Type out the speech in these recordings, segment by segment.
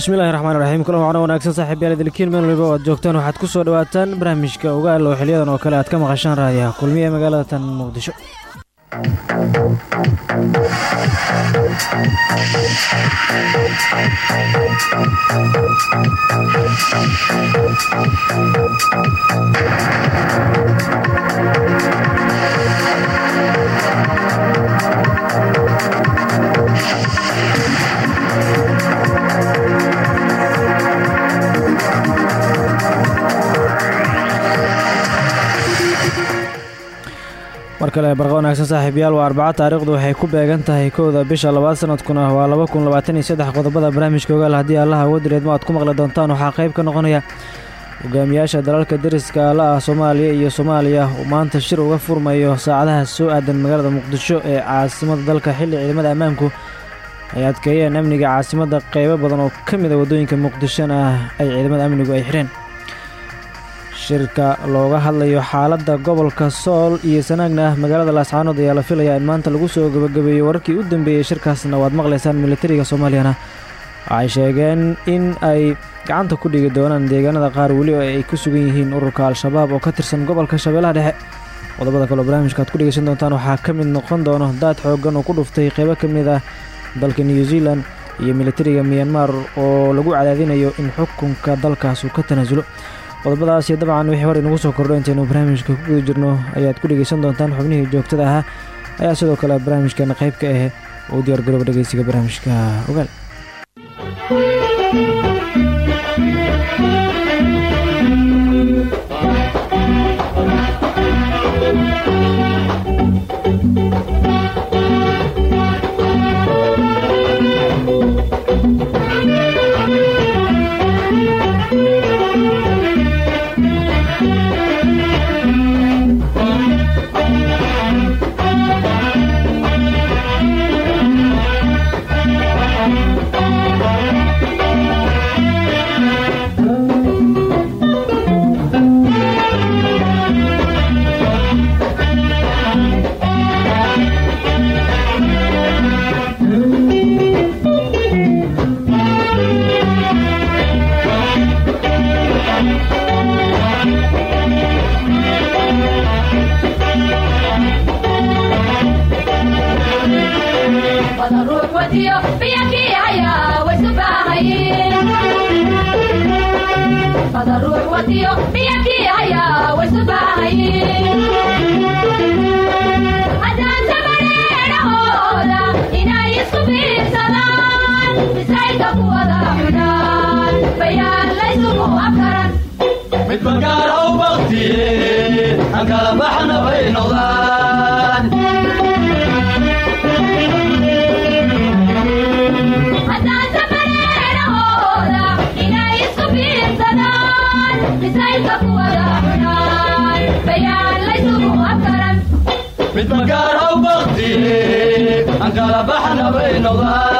bismillahi raxmaan raxiim kulan wacna wanaagsan saaxiibyaal idilkiin meel waliba aad joogtaan waxaad ku soo dhawaataan barnaamijka ogaal oo xiliyadan oo kale aad ka maqashaan raadiyaha kulmiye magaalada tan muqdisho mar kale barqa wanaagsan saaxiibyaal waa arbaco taariikhdu waxay ku beegan tahay kowda bisha labaad sanadkuna waa laba kun labaatan iyo saddex qodobada barnaamijka ogaal. Haddii allaha wadireedma aad ku maqli doontaan waxaa qayb ka noqonaya hogaamiyaasha dalalka deriska la ah soomaaliya iyo soomaaliya uu maanta shir uga furmayo saacadaha soo aadan magaalada muqdisho ee caasimada dalka. Xilli ciidamada ammaanku ay adkeeyeen amniga caasimadda qeybo badan oo ka mid a waddooyinka muqdishona ay ciidamada amnigu ay xireen shirka looga hadlayo xaaladda gobolka sool iyo sanaagna magaalada laascaanood ayaa la filayaa in maanta lagu soo gebagabeeyey wararkii u dambeeyey shirkaasna waad maqlaysaan militariga soomaaliyana waxay sheegeen in ay gacanta ku dhigi doonaan deegaanada qaar weli oo ay ku sugan yihiin ururka al-shabaab oo ka tirsan gobolka shabeellaha dhexe. Qodobada kaleo barnaamijka aad ku dhegeysan doontaan waxaa ka mid noqon doono daad xooggan oo ku dhuftay qeybo ka mid ah dalka new zealand iyo militariga miyanmar oo lagu cadaadinayo in xukunka dalkaas uu ka tanaasulo qodobadaasi dabcan wixii hor inagu soo kordho intaynu barnaamijka ku guda jirno ayaad ku dhegeysan doontaan xubnihii joogtada ahaa ayaa sidoo kale barnaamijkeena qayb ka ah uu diyaar garooba dhegeysiga barnaamijka ogaal iyagoo kala baqay wax soo saar loo bandhigo warshada badan ay dhisaan barbaar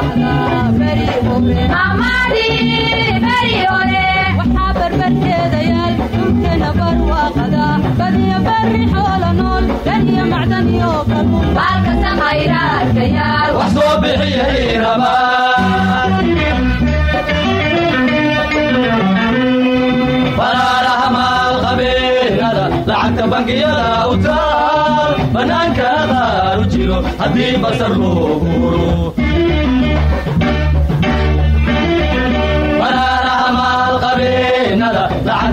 u jajaba jajaban culima baadho taqaan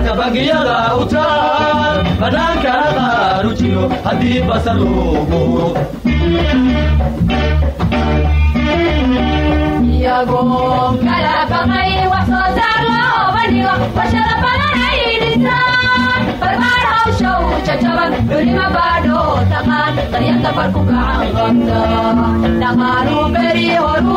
buuxsaminaayo dhammaan way sugaayin iyagoon kala baqayn wax soo saar loo u jajaban culima baadho taqaan daryanta barku gacan qabta dhaqaaluu beri horu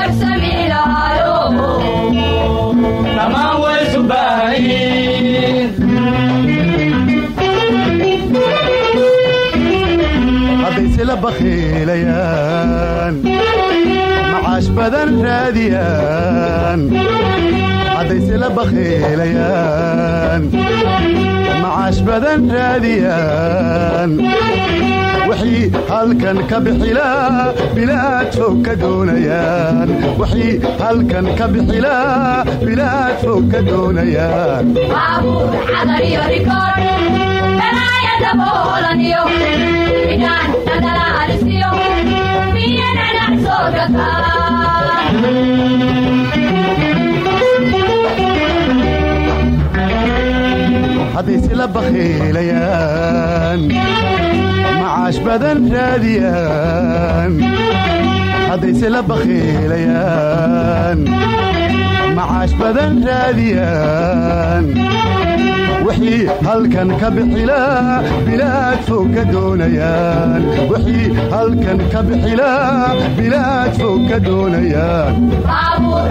bakhiilayaan macaash badan raadiyaan. Hadday sila macaash badan raadiyaan. Wixii halkan ka bixilaa bilaad fog ka doonayaan. Wixii halkan ka bixilaa bilaad fog ka doonayaan hadday sila bakhiilayaan macaash badan raadiyaan. Hadday sila bakhiilayaan macaash badan raadiyaan wixii halkan ka bixilaa bilaad fog ka doonayaan wixii halkan ka bixilaa bilaad fog ka doonayaan baabuur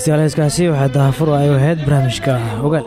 dhegeystayaal heeskaasi waxaa daahafur ay ahayd barnaamijka ogaal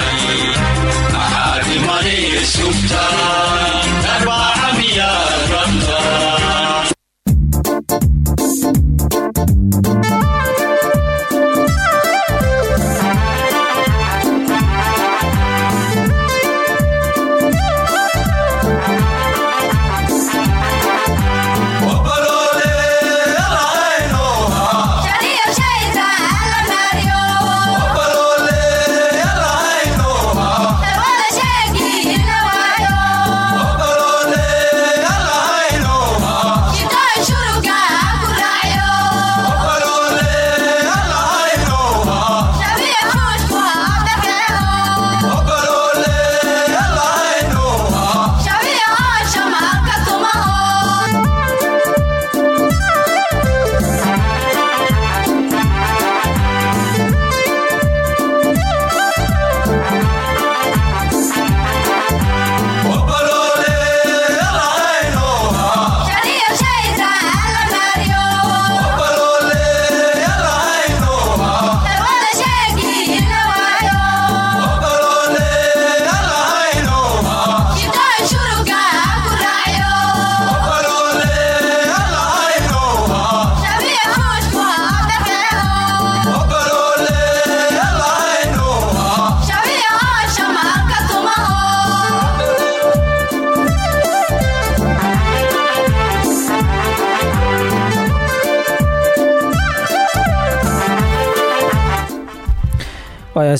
imanay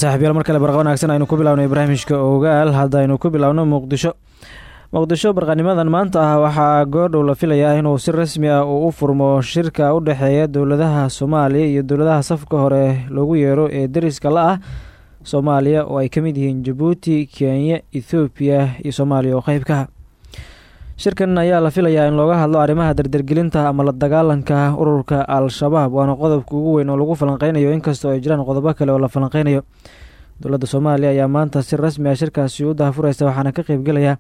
waaya saaxiibyaal mar kale barqa wanaagsan aynu ku bilawnay barnaamijka ogaal. Haddaynu ku bilowno muqdisho. Muqdisho barqanimadan maanta ah waxaa goordhow la filayaa inuu si rasmi ah uu u furmo shirka u dhexeeya dowladaha soomaaliya iyo dowladaha safka hore loogu yeero ee deriska la ah soomaaliya oo ay ka mid yihiin jabuuti kenya ethoobiya iyo soomaaliya oo qeybkaha shirkan ayaa la filayaa in looga hadlo arrimaha dardargelinta ama la dagaalanka ururka al-shabaab. Waana qodobka ugu weyn oo lagu falanqeynayo inkastoo ay jiraan qodobo kale oo la falanqeynayo. Dowladda soomaaliya ayaa maanta si rasmi ah shirkaasi u dahafureysa waxaana ka qeybgelaya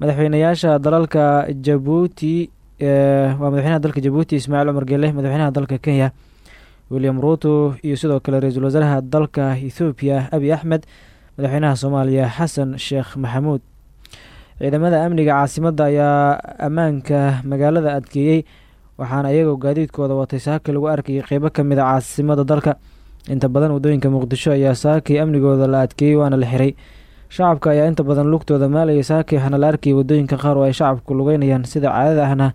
madaxweynayaasha dalalka jabuuti waa madaxweynaha dalka jabuuti ismaaciil cumar gele madaxweynaha dalka kenya william ruuto iyo sidoo kale ra'iisul wasaaraha dalka ethoobiya abi axmed madaxweynaha soomaaliya xasan sheekh maxamuud ciidamada amniga caasimadda ayaa ammaanka magaalada adkeeyey waxaana iyagoo gaadiidkooda watay saaki lagu arkayay qeybo ka mid a caasimada dalka. Inta badan waddooyinka muqdisho ayaa saakii amnigooda la adkeeyey waana la xiray. Shacabka ayaa inta badan lugtooda maalaya saaki waxaana la arkayay waddooyinka qaar oo ay shacabku lugeynayaan sida caadada ahna.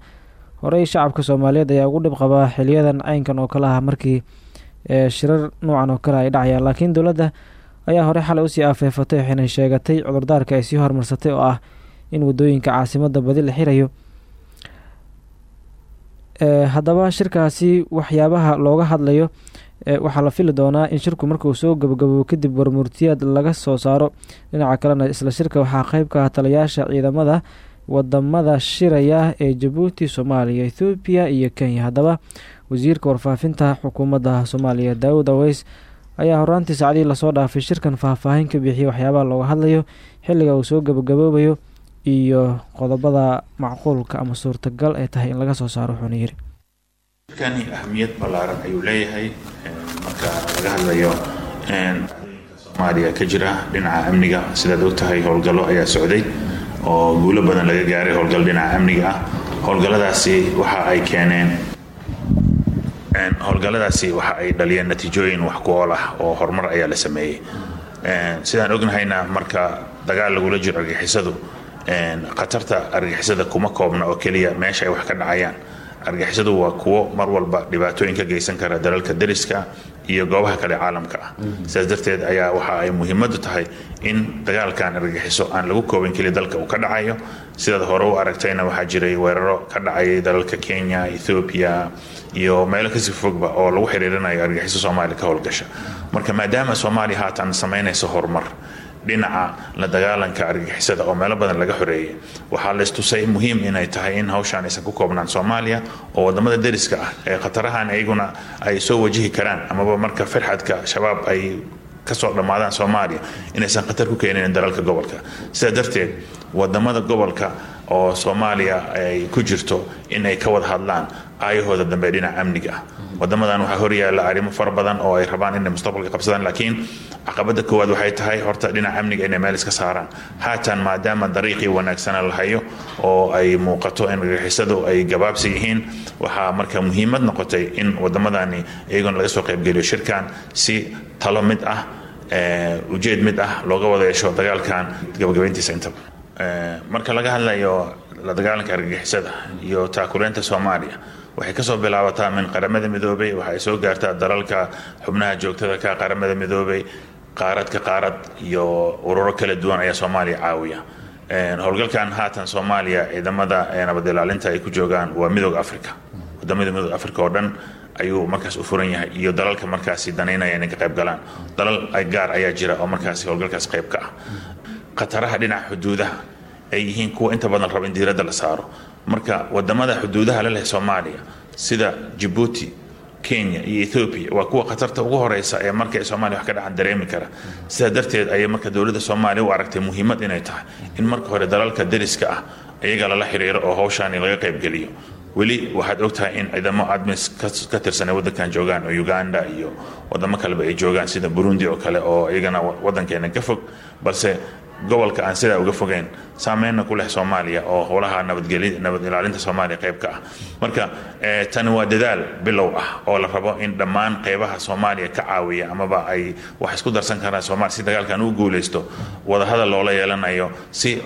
Horey shacabka soomaaliyeed ayaa ugu dhib qabaa xiliyadan caynkan oo kale ah markii shirar noocan oo kale ay dhacayaan laakiin dowladda ayaa horey xalay u sii afeefatay waxayna sheegatay cudurdaarka ay sii horumarsatay oo ah in waddooyinka caasimada badi la xirayo. Haddaba shirkaasi waxyaabaha looga hadlayo waxaa la fili doonaa in shirku markuu soo gabagabo kadib warmurtiyaad laga soo saaro. Dhinaca kalena isla shirka waxaa qeyb ka ah taliyaasha ciidamada waddamada shiraya ee jabuuti soomaaliya ethoobiya iyo kenya. Haddaba wasiirka warfaafinta xukuumadda soomaaliya daawud aweys ayaa horaantii saacdihii la soo dhaafay shirkan faahfaahin ka bixiyay waxyaabaha looga hadlayo xilliga uu soo gabagaboobayo iyo qodobada macquulka ama suurtagal ee tahay in laga soo saaro wuxuuna yiri shirkani ahamiyad ballaaran ayuu leeyahay. Marka laga hadlayo soomaaliya ka jira dhinaca amniga sidaad ogtahay howlgallo ayaa socday oo guulo badan laga gaaray howlgal dhinaca amniga ah. Howlgalladaasi waxa ay keeneen howlgalladaasi waxa ay dhaliyeen natiijooyin wax ku ool ah oo horumar ayaa la sameeyey. Sidaan ognahayna marka dagaal lagula jiro argixisadu khatarta argixisada kuma koobna oo keliya meesha ay wax ka dhacayaan. Argixisadu waa kuwo mar walba dhibaatooyin ka geysan kara dalalka dariska iyo goobaha kale caalamka ah. Sidaas darteed ayaa waxa ay muhiimadu tahay in dagaalkan argixiso aan lagu koobin keliya dalka uu ka dhacayo. Sidaad hore u aragtayna waxaa jiray weeraro ka dhacayay dalalka kenya ethoobiya iyo meelo ka sii fogba oo lagu xiriirinayo argixiso soomaaliya ka howlgasha. Marka maadaama soomaaliya haatan samaynayso horumar dhinaca la dagaalanka argixisada oo meelo badan laga xoreeyay. Waxaa laystusay muhiim inay tahay in hawshaan aysan ku koobnaan soomaaliya oo waddamada deriska ah ee khatarahan iyaguna ay soo wajihi karaan amaba marka firxadka shabaab ay ka soo dhammaadaan soomaaliya inaysan khatar ku keenin dalalka gobolka. Sidaa darteed waddamada gobolka oo soomaaliya ay ku jirto in ay ka wada hadlaan aayahooda dambe dhinaca amniga ah wadamadan waxaa horyaala arrimo fara badan oo ay rabaan inay mustaqbalka qabsadaan laakiin caqabada koowaad waxay tahay horta dhinaca amniga inay meel iska saaraan. Haatan maadaama dariiqii wanaagsana la oo ay muuqato in argixisadu ay gabaabsi yihiin waxaa marka muhiimad noqotay in wadamadani iyaguna laga soo qaybgeliyo shirkan si talo mid ah ujeed mid ah looga wada yeesho dagaalkan gabagabayntiisa intaba marka laga hadlayo la dagaalanka argagixisada iyo taakuleynta soomaaliya waxay ka soo bilaabataa min qaramada midoobay waxay soo gaartaa dalalka xubnaha joogtada ka qaramada midoobay qaarad ka qaarad iyo ururo kala duwan ayaa soomaaliya caawiya. Howlgalkan haatan soomaaliya ciidamada nabad ay ku joogaan waa midooda africa waddamada midooda africa oo dhan ayuu markaas u furan yahay iyo dalalka markaasi danaynaya inay ka qayb galaan. Dalal gaar ayaa jira oo markaasi howlgalkaas qayb ka ah. Khataraha dhinaca xuduudaha ay yihiin kuwa inta badan raba in diiradda la saaro marka waddamada xuduudaha la leh soomaaliya sida jabuuti kenya iyo ethoobiya waa kuwa khatarta ugu horeysa ee marka ay soomaaliya wax ka dhacan dareemi kara. Sidaa darteed ayay marka dowladda soomaaliya u aragtay muhiimad inay tahay in marka hore dalalka dariska ah iyaga lala xiriiro oo hawshaani laga qaybgeliyo weli waxaad ogtahay in ciidamo admis ka tirsanay wadankan joogaan oo uganda iyo wadamo kaleba ay joogaan sida burundi oo kale oo iyagana wadankeena ka fog balse gobolka aan sidaa uga fogeyn. Saameynna ku leh soomaaliya oo howlaha nabadgeli nabad ilaalinta soomaaliya qayb ka ah. Marka tani waa dadaal bilow ah oo la rabo in dhammaan qeybaha soomaaliya ka caawiya amaba ay wax isku darsan karaan soomaaliya si dagaalkan u guuleysto wadahadal loola yeelanayo si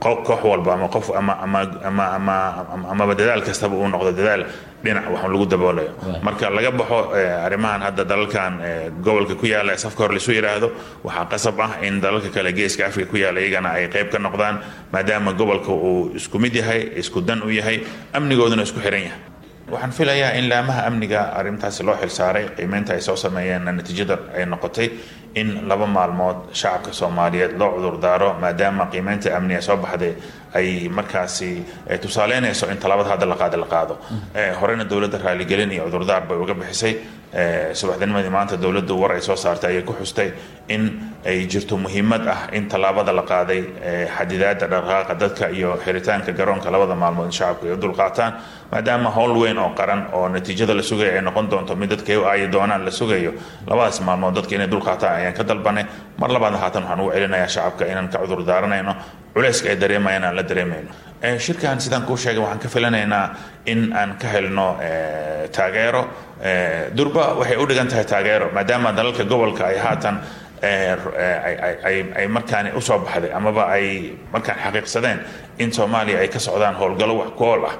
koox walba ama qof ama ama ama- amaba dadaal kastaba uu noqdo dadaal dhinac wax lagu daboolayo. Marka laga baxo eh, arrimahan hadda dalalkan eh, gobolka ku yaalla safka hor laisu yidhaahdo waxaa qasab ah in dalalka kale geeska afrika ku yaalla iyagana ay qayb ka noqdaan maadaama gobolka uu isku mid yahay isku dan u yahay amnigooduna isku xiran yahay. Waxaan filayaa in laamaha amniga arrintaasi loo xilsaaray qiimeynta ay soo sameeyeenna natiijada ay noqotay in laba maalmood shacabka soomaaliyeed loo cudurdaaro maadaama qiimeynta amniga soo baxday ay markaasi eh, tusaaleynayso in talaabada hadda la qaada la qaado. Eh, horena dowladda raaligelin iyo cudurdaar bay uga bixisay. Eh, subaxdinimadii maanta dowladdu war ay soo saartay ayay ku xustay in ay jirto muhiimad ah in tallaabada la qaaday xadidaadda dhaqaaqa dadka iyo xiritaanka garoonka labada maalmood in shacabku ay u dulqaataan maadaama howl weyn oo qaran oo natiijada la sugayo ay noqon doonto mid dadka u aayi doonaan la sugayo labadaas maalmood dadka inay dulqaataan ayaan ka dalbanay. Mar labaadna haatan waxaan ugu celinayaa shacabka inaan ka cudur daaranayno culayska ay dareemayaan aan la dareemayno. Eh, shirkan sidaan kuu sheegay waxaan ka filanaynaa in aan ka helno eh, taageero. Eh, durba waxay u dhigan tahay taageero maadaama dalalka gobolka ay haatan ay- markaani u soo baxday amaba ay markaan xaqiiqsadeen in soomaaliya ay ka socdaan howlgallo wax ku ool ah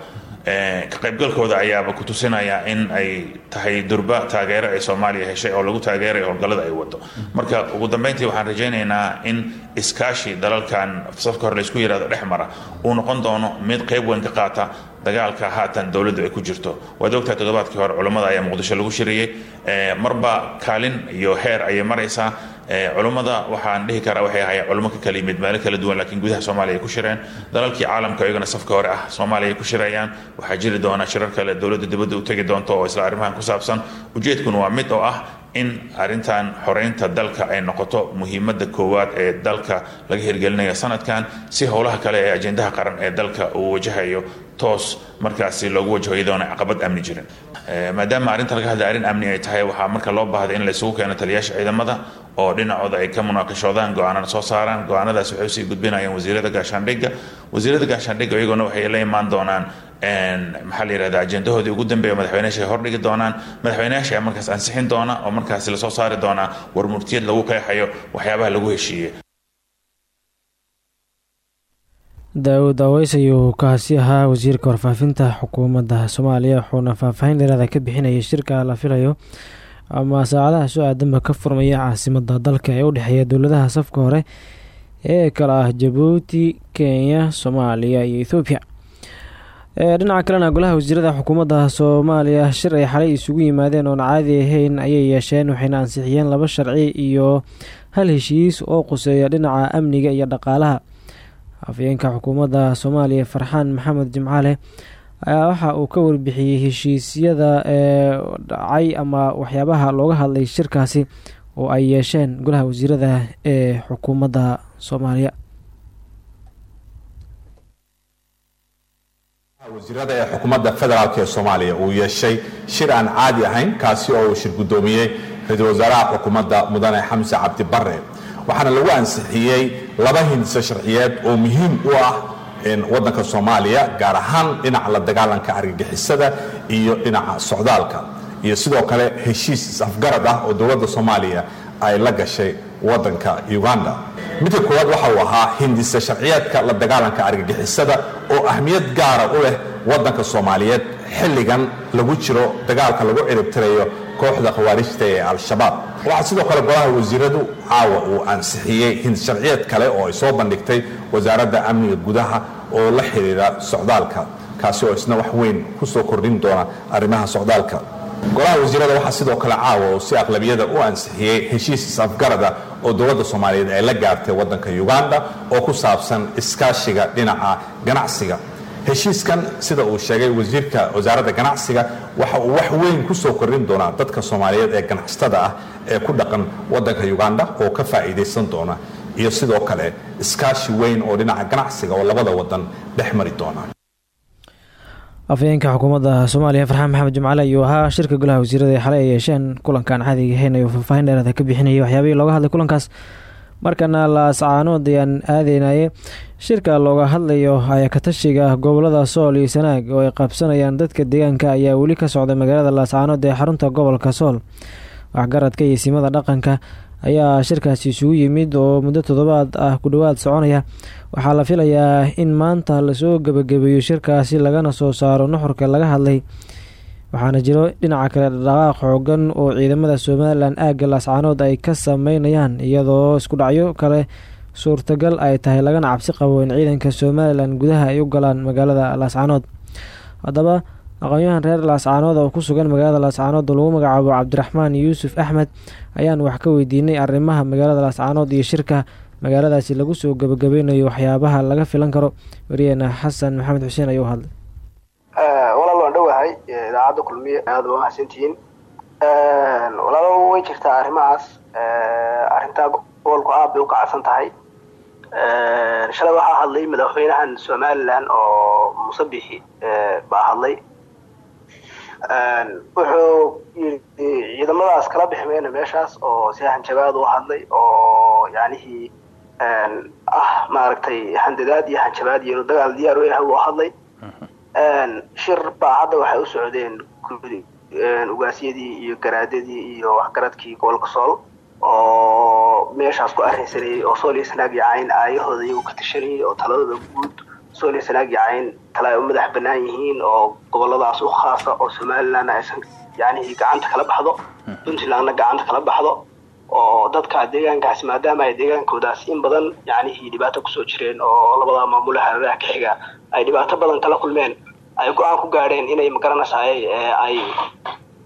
Eh, ka qaybgalkooda ayaaba ku tusinaya in ay tahay durba taageero ay soomaaliya heshay oo lagu taageerayo howlgallada ay wado marka ugu dambeyntii waxaan rajaynaynaa in iskaashi dalalkan safka hore laysku yidhahdo dhex mara uu noqon doono mid qayb weyn ka qaata dagaalka haatan dowladdu ay ku jirto. Waad ogtahay toddobaadkii hore culummada ayaa muqdisho lagu shiriyey. Eh, marba kaalin iyo heer ayay maraysaa culummada waxaan dhihi karaa waxay ahaayeen culummo ka kala yimid meelo kala duwan laakiin gudaha soomaaliya ay ku shireen. Dalalkii caalamka iyagana safka hore ah soomaaliya ay ku shirayaan. Waxaa jiri doona shirar kale dowladda dibadda u tegi doonto oo isla arrimahan ku saabsan. Ujeedkuna waa mid oo ah in arrintan xoreynta dalka ay noqoto muhiimadda koowaad ee dalka laga hirgelinayo sanadkan si howlaha kale ee ajendaha qaran ee dalka uu wajahayo toos markaasi loogu wajaho iyadoona caqabad amni jirin. Eh, maadaama arrinta laga hadlay arrin amni ay tahay waxaa marka loo baahday in la isugu keeno taliyaasha ciidamada oo dhinacooda ay ka munaaqashoodaan go'aanana soo saaraan. Go'aanadaas waxay u sii gudbinayaan wasiirada gaashaandhigga. Wasiirada gaashaandhigga iyaguna waxay la imaan doonaan maxaa la yidhahda ajendahoodii ugu dambeeya madaxweynayaasha ay hordhigi doonaan. Madaxweynayaasha ayaa markaas ansixin doona oo markaasi la soo saari doonaa. War lagu qeexayo waxyaabaha lagu heshiiyey daawud aweys ayuu kaasi ahaa wasiirka warfaafinta xukuumadda soomaaliya wuxuuna faahfaahin dheeraada ka bixinayay shirka la filayo ama saacadaha soo aadanba ka furmaya caasimada dalka ee u dhexeeya dowladaha safka hore ee kala ah jabuuti kenya soomaaliya iyo ethoobiya dhinaca kalena golaha wasiirada xukuumadda soomaaliya shir ay xalay isugu yimaadeen oon caadi ahayn ayay yeesheen waxayna ansixiyeen laba sharci iyo hal heshiis oo quseeya dhinaca amniga iyo dhaqaalaha afhayeenka xukuumadda soomaaliya farxaan maxamed jimcaale ayaa waxa uu ka warbixiyey heshiisyada ee dhacay ama waxyaabaha looga hadlay shirkaasi oo ay yeesheen golaha wasiirada ee xukuumadda soomaaliya. Wasiirada ee xukuumadda federaalk ee soomaaliya uu yeeshay shir aan caadi ahayn kaasi oo uu shir guddoomiyey ra'iisul wasaaraha xukuumadda mudane xamse cabdi bare waxaana lagu ansixiyey laba hindise sharciyeed oo muhiim u ah waddanka soomaaliya gaar ahaan dhinaca la dagaalanka argagixisada iyo dhinaca socdaalka. Iyo sidoo kale heshiis is-afgarad ah oo dowladda soomaaliya ay la gashay waddanka uganda. Midka koowaad waxa uu ahaa hindise sharciyeedka la dagaalanka argagixisada oo ahmiyad gaara u leh waddanka soomaaliyeed xilligan lagu jiro dagaalka lagu ciribtirayo kooxda khawaarijta ee al-shabaab waxaa sidoo kale golaha wasiiradu caawa uu ansixiyey hindis sharciyeed kale oo ay soo bandhigtay wasaaradda amniga gudaha oo la xidhiira socdaalka kaasi oo isna wax weyn ku soo kordhin doona arrimaha socdaalka. Golaha wasiirada waxaa sidoo kale caawa uu si aqlabiyada u ansixiyey heshiis is-afgarada oo dowladda soomaaliyeed ay la gaartay waddanka uganda oo ku saabsan iskaashiga dhinaca ganacsiga heshiiskan sida uu sheegay wasiirka wasaaradda ganacsiga waxa uu wax weyn ku soo kordhin doonaa dadka soomaaliyeed ee ganacsatada ah ee ku dhaqan waddanka uganda oo ka faa'iidaysan doona iyo sidoo kale iskaashi weyn oo dhinaca ganacsiga oo labada waddan dhex mari doona. Afhayeenka xukuumadda soomaaliya farxaan maxamed jimcale ayuu ahaa. Shirka golaha wasiirada ee xalay ay yeesheen kulankan caadiga ahayn ayuu faahfaahin dheeraada ka bixinayay. Waxyaabihii looga hadlay kulankaas markana laascaanood ayaan aadeynaye shirka looga hadlayo ayakatashiga gobollada sool iyo sanaag oo ay qabsanayaan dadka deegaanka ayaa weli ka socda magaalada laascaanood ee xarunta gobolka sool. Waxgaradka iyo simada dhaqanka ayaa shirkaasi isugu yimid oo muddo toddobaad ah ku dhowaad soconaya. Waxaa la filayaa in maanta la soo gebagabeeyo shirkaasi lagana soo saaro nuxurka laga hadlay waxaana jiro dhinaca kale dhaqaaq xoogan oo ciidamada somalilan aagga laascaanood ay ka sameynayaan iyadoo isku dhacyo kale suurtagal ay tahay lagana cabsi qabo in ciidanka somalilan gudaha ay u galaan magaalada laascaanood haddaba aqoon-yahan reer laascaanood oo ku sugan magaalada laascaanood oo lagu magacaabo cabdiraxmaan yuusuf axmed ayaan wax ka weydiinay arrimaha magaalada laascaanood iyo shirka magaaladaasi lagu soo gebagabeynayo waxyaabaha laga filan karo. Wariyeena xasan maxamed xuseen ayuu hadlay idaacadda kulmiye aada waa mahadsantihiin walaalo way jirtaa arrimahaas. Arrintaa gobolku aad bay u kacsan tahay. Shalay waxaa hadlay madaxweynahan somalilan oo musabixi baa hadlay. Wuxuu yii ciidamadaas kala bixi mayna meeshaas oo si hanjabaad u hadlay oo yacnihii ah maaragtay handadaad iyo hanjabaad iyo dagaal diyaar u yahay uu hadlay shir baa hadda waxay u socdeen ugaasyadii iyo garaadadii iyo waxgaradkii gobolka sool oo meeshaas ku arrinsanayay oo sool iyo sanaag iyo cayn aayahooda iyagu ka tashanayay oo taladooda guud sool iyo sanaag iyo cayn tala ay u madax bannaan yihiin oo goboladaas u khaasa oo somalilandna aysan yacnihii gacanta kala baxdo puntlandna gacanta kala baxdo oo dadka deegaankaasi maadaama ay deegaankoodaas in badan yacnihii dhibaato ku soo jireen oo labada maamule hareeraha ka xiga ay dhibaato badan kala kulmeen ay go'aan ku gaadheen inay magaranaysaay ay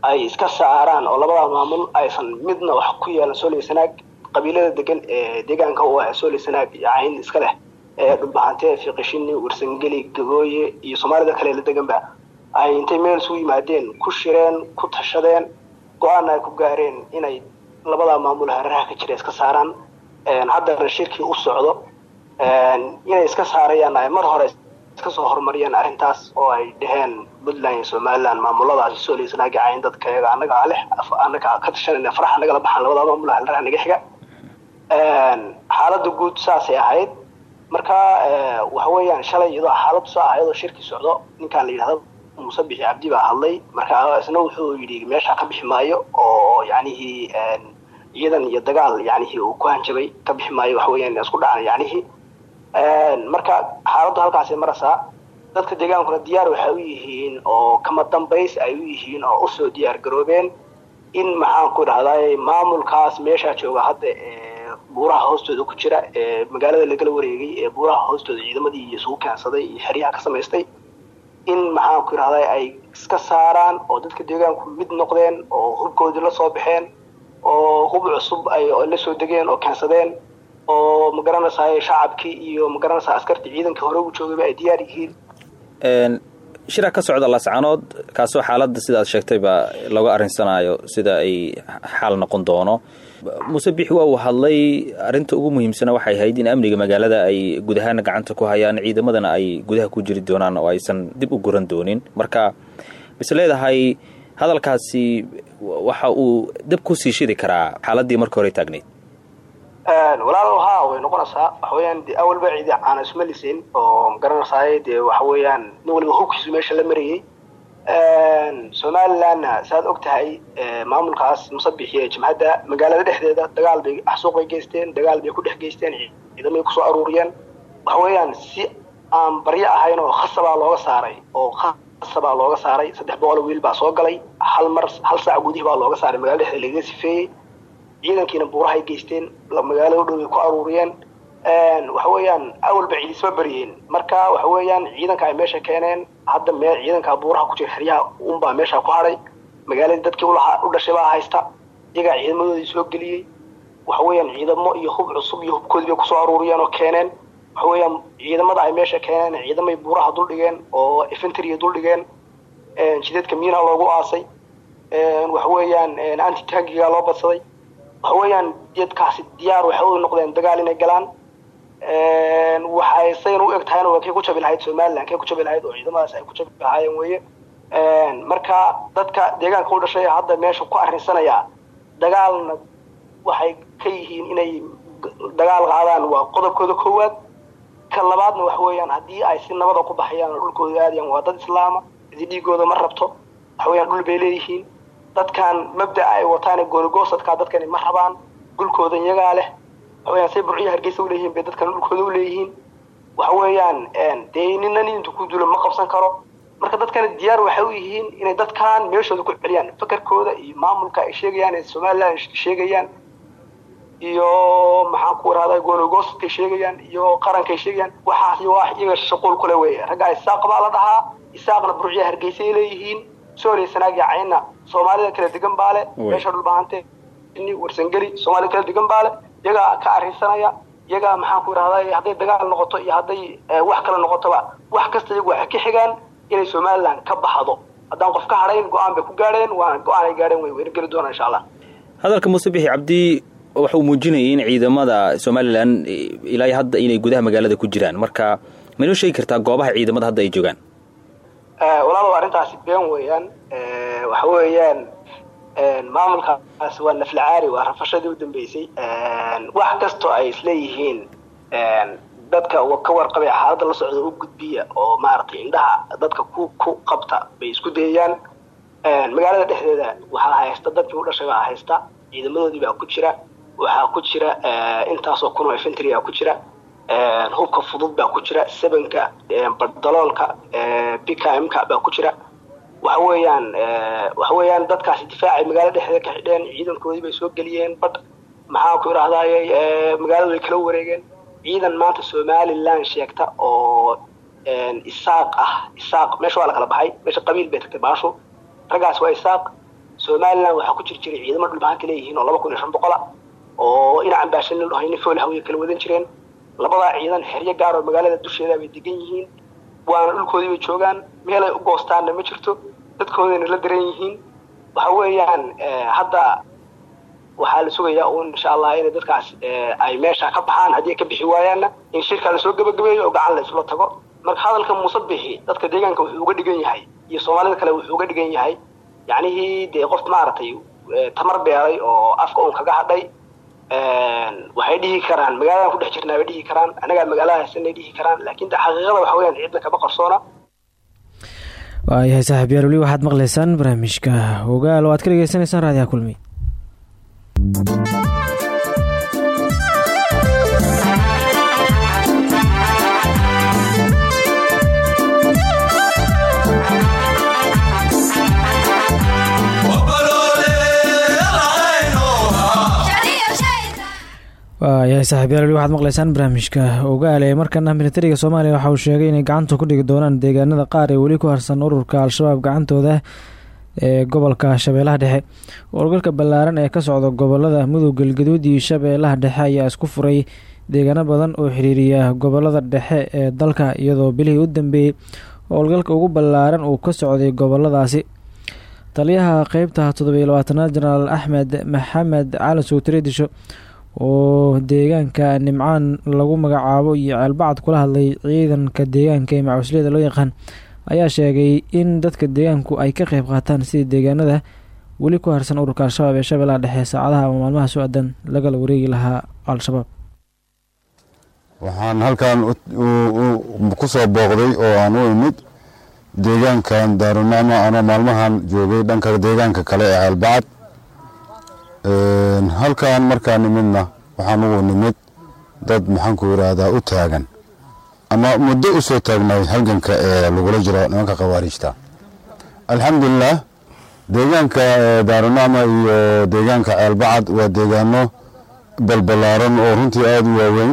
ay iska saaraan oo labada maamul aysan midna wax ku yeelan sooliya sanaag qabiilada degan ee deegaanka u ah sooliya sanaag cayn iska leh ee dhulbahante fiqishini warsangeli gabooye iyo soomaalida kale la deganba ay intay meel isugu yimaadeen ku shireen ku tashadeen go'aanna ay ku gaareen inay labada maamul hareeraha ka jira iska saaraan. Haddana shirkii u socdo inay iska saarayaan ay mar hore iska soo horumariyeen arrintaas oo ay dhaheen puntland iyo somaliland maamuladaasi sooliya sanaagi cayn dadka iyaga annaga leh annaga ka tashanayna faraxa nagala baxaan labada maamul hareeraha naga xiga. Xaaladda guud saasay ahayd. Marka waxa weeyaan shalay iyadoo xaaladdu saa ah iyadoo shirkii socdo ninkaan la yidhahdo musabixi cabdi baa hadlay. Marka isna wuxuu yidhi meesha ka bixi maayo oo yacnihii ciidan iyo dagaal yacnihii uu ku hanjabay ka bixi maayo waxa weeyaan isku dhacan yacnihii marka xaaladdu halkaasay maraysaa dadka deegaankuna diyaar waxay u yihiin oo kama dambays ay u yihiin oo u soo diyaar garoobeen. In maxaan ku dhahday maamulkaas meeshaa jooga hadda buuraha hoostooda ku jira ee magaalada lagala wareegay ee buuraha hoostooda ciidamadii isugu keensaday iyo xeryaha ka samaystay. In maxaan ku idhahday ay iska saaraan oo dadka deegaanku mid noqdeen oo hubkoodii la soo baxeen oo hub cusub ay la soo degeen oo keensadeen oo magaranaysaay shacabkii iyo ma garanaysaa askartii ciidankii hore ugu joogayba ay diyaar yihiin. Shira ka socda laascanood kaasoo xaaladda sida aad sheegtayba laga arrinsanaayo sida ay xaal noqon doono. Muuse bixi waa uu hadlay arrinta ugu muhiimsana waxay ahayd in amniga magaalada ay gudahaana gacanta ku hayaan ciidamadana ay gudaha ku jiri doonaan oo aysan dib u guran doonin. Marka bise leedahay hadalkaasi waxa uu dab ku sii shidi karaa xaaladdii marka hore taagnayd walaalow haa way noqonaysaa waxa weeyaan dee awalba ciidi caana isma lisin oo magaranaysaay dee waxa weeyaan nin waliba hubkiisu meesha la marayey somalilandna saaad og tahay maamulkaas musabixi ee jimhadda magaalada dhexdeeda dagaal bay axsuuq bay geysteen dagaal bay ku dhex geysteen ciidamay ku soo aruuriyeen. Waxa weeyaan si aan baryo ahayn oo khasabaa looga saaray oo khasabaa looga saaray saddex boqol wiil baa soo galay hal mar hal saac gudihi baa looga saaray magaalada dhexdeeda lagaga sifeeyey ciidankiina buurahay geysteen magaalada u dhow bay ku aruuriyeen waxa weeyaan awalba ciidisma baryeen marka waxa weeyaan ciidanka ay meesha keeneen hadda mee ciidanka buuraha ku jira xeryaha unbaa meesha ku hadhay magaaladii dadkii ulahaa u dhashay baa haysta. Iyagaa ciidamadoodii soo geliyey. Waxa weeyaan ciidamo iyo hub cusub iyo hubkoodii bay ku soo aruuriyeen oo keeneen. Waxa weeyaan ciidamada ay meesha keeneen ciidamay buuraha duldhigeen oo infantry duldhigeen jidadka miina loogu aasay. Waxa weeyaan anti tankiga loo badsaday waxa weeyaan dadkaasi diyaar waxay u noqdeen dagaal inay galaan. Waxay sayn u eg tahayna waa kay ku jabi lahayd somaliland kay ku jabi lahayd oo ciidamadaas ay ku jabi lahaayeen weeye. Marka dadka deegaanka u dhashay hadda meesha ku arrinsanaya dagaalna waxay ka yihiin inay dagaal qaadaan waa qodobkooda koowaad. Ka labaadna waxa weeyaan haddii ay si nabada ku baxayaan oo dhulkooda aadayaan waa dad islaama cidi dhiigooda ma rabto waxa weeyaan dhul bay leeyihiin dadkan mabda ay wataan goonigoosadkaa dadkani ma rabaan dhulkoodan iyagaa leh. Waxa weeyaan say burciya hargeysa uleeyihiin bay dadkan dhulkooda uleeyihiin waxa weeyaan dee intu ku duulo ma qabsan karo. Marka dadkana diyaar waxay u yihiin inay dadkan meeshooda ku celiyaan fakarkooda iyo maamulka ay sheegayaan ee somaliland sheegayaan iyo maxaan ku waraaday goologoosadkay sheegayaan iyo qarankay sheegayaan. Waxaas iyo wax iyaga shuquul kule weeye raggaa isaaq baa la dhahaa isaaqna burciya hargeysa ay leeyihiin sooliya sanaagii cayna. Soomaalida kala degan baale meesha dhulbaahante warsangeli soomaalida kala degan baale iyagaa ka arrinsanaya iyagaa maxaan ku irahday hadday dagaal noqoto iyo hadday wax kale noqotoba wax kasta iyagu waxay ka xigaan inay somaliland ka baxdo. Haddaan qof ka hadhayn go'aan bay ku gaadheen waana go'aan ay gaadheen way wergeli doonaan insha allah. Hadalka muuse bixi cabdi waxa uu muujinayay in ciidamada somalilan ilaa hadda inay gudaha magaalada ku jiraan. Marka maynoo sheegi kartaa goobaha ciidamada hadda ay joogaan walaalow arrintaasi been weeyaan. Waxa weeyaan maamulkaas waa naflacaari waa rafashadii u dambeysay. Wax kastoo ay isleeyihiin dadka ka warqabay xaaladda la socda u gudbiya oo maaragtay indhaha dadka ku ku qabta bay isku dayayaan. Magaalada dhexdeeda waxaa haysta dadkii u dhashay baa haysta ciidamadoodii baa ku jira waxaa ku jira intaasoo kun oo infantry a ku jira hubka fudud baa ku jira sebanka badaloolka bkmka baa ku jira. Waxa weeyaan waxa weeyaan dadkaasi difaacay magaalada dhexdeeda ka xidheen ciidankoodii bay soo geliyeen badh maxaa ku idhahdaaye magaalada way kala wareegeen. Ciidan maanta somaliland sheegta oo isaaq ah isaaq meesha waa la kala baxay meesha qabiil bay tagtay baashu. Raggaas waa isaaq. Somaliland waxaa ku jir jiray ciidamo dhulbahanka leeyihiin oo laba kun iyo shan boqola oo inacan baashan la dhahay nin kala wadan jireen labadaa ciidan xeryo gaar oo magaalada dusheeda bay degan yihiin. Waana dhulkoodii bay joogaan. Meel ay u goostaanna ma jirto. Dadkoodayna la daran yihiin. Waxa weeyaan hadda waxaa la sugayaa un insha allah inay dadkaas ay meesha ka baxaan haddii ay ka bixi waayaanna. In shirkaa la soo gebagabeeyo oo gacan la isula tago. Marka hadalka muuse dadka deegaanka wuxuu uga dhigan yahay iyo soomaalida kale wuxuu uga dhigan yahay. Yacnihii dee qof maaragtay tamar beeray oo afka un kaga hadhay waxay dhihi karaan magaaladan ku dhex jirnaa bay dhihi karaan annagaa magaalada haysanay dhihi karaan laakiin de xaqiiqada waxa weyaan cidna kama qarsoona. Waayahay saaxiib yaal weli waxaad maqlaysaan barnaamijka ogaal oo aad ka dhegeysanaysaan raadiyaha kulmi waayahay saaxiibyaal waxaad maqlaysaan barnaamijka ogaal ee markana militariga soomaaliya waxa uu sheegay inay gacanta ku dhigi doonaan deegaanada qaar ee weli ku harsan ururka al-shabaab gacantooda ee gobolka shabeellaha dhexe. Howlgalka ballaaran ee ka socda gobollada mudug galgaduud iyo shabeellaha dhexe ayaa isku furay deegaano badan oo xiriiriya gobollada dhexe ee dalka iyadoo bilihii u dambeeyey howlgalka ugu ballaaran uu ka socday goboladaasi taliyaha qeybta toddobiyo labaatanaad jenaraal axmed maxamed cali sowtiredisho oo deegaanka nimcaan lagu magacaabo iyo ceelbacad kula hadlay ciidanka deegaanka ee macusliyada loo yaqaan ayaa sheegay in dadka deegaanku ay ka qeyb qaataan sidii deegaanada weli ku harsan ururka al-shabaab ee shabeellaha dhexe saacadaha ama maalmaha so-adan lagala wareegi lahaa al-shabaab. Waxaan halkan ku soo booqday oo aan u imid deegaankan daarunacma anoo maalmahan joogay dhanka deegaanka kale ee ceelbacad halkan markaan nimidna waxaan ugu nimid dad maxaanku yidhaahdaa u taagan. Ama muddo u soo taagnay halganka ee lagula jiro nimanka khawaariijta. Alxamdulilah deegaanka daarunacma iyo deegaanka ceelbacad waa deegaano balbalaaran oo runtii aada u waaweyn.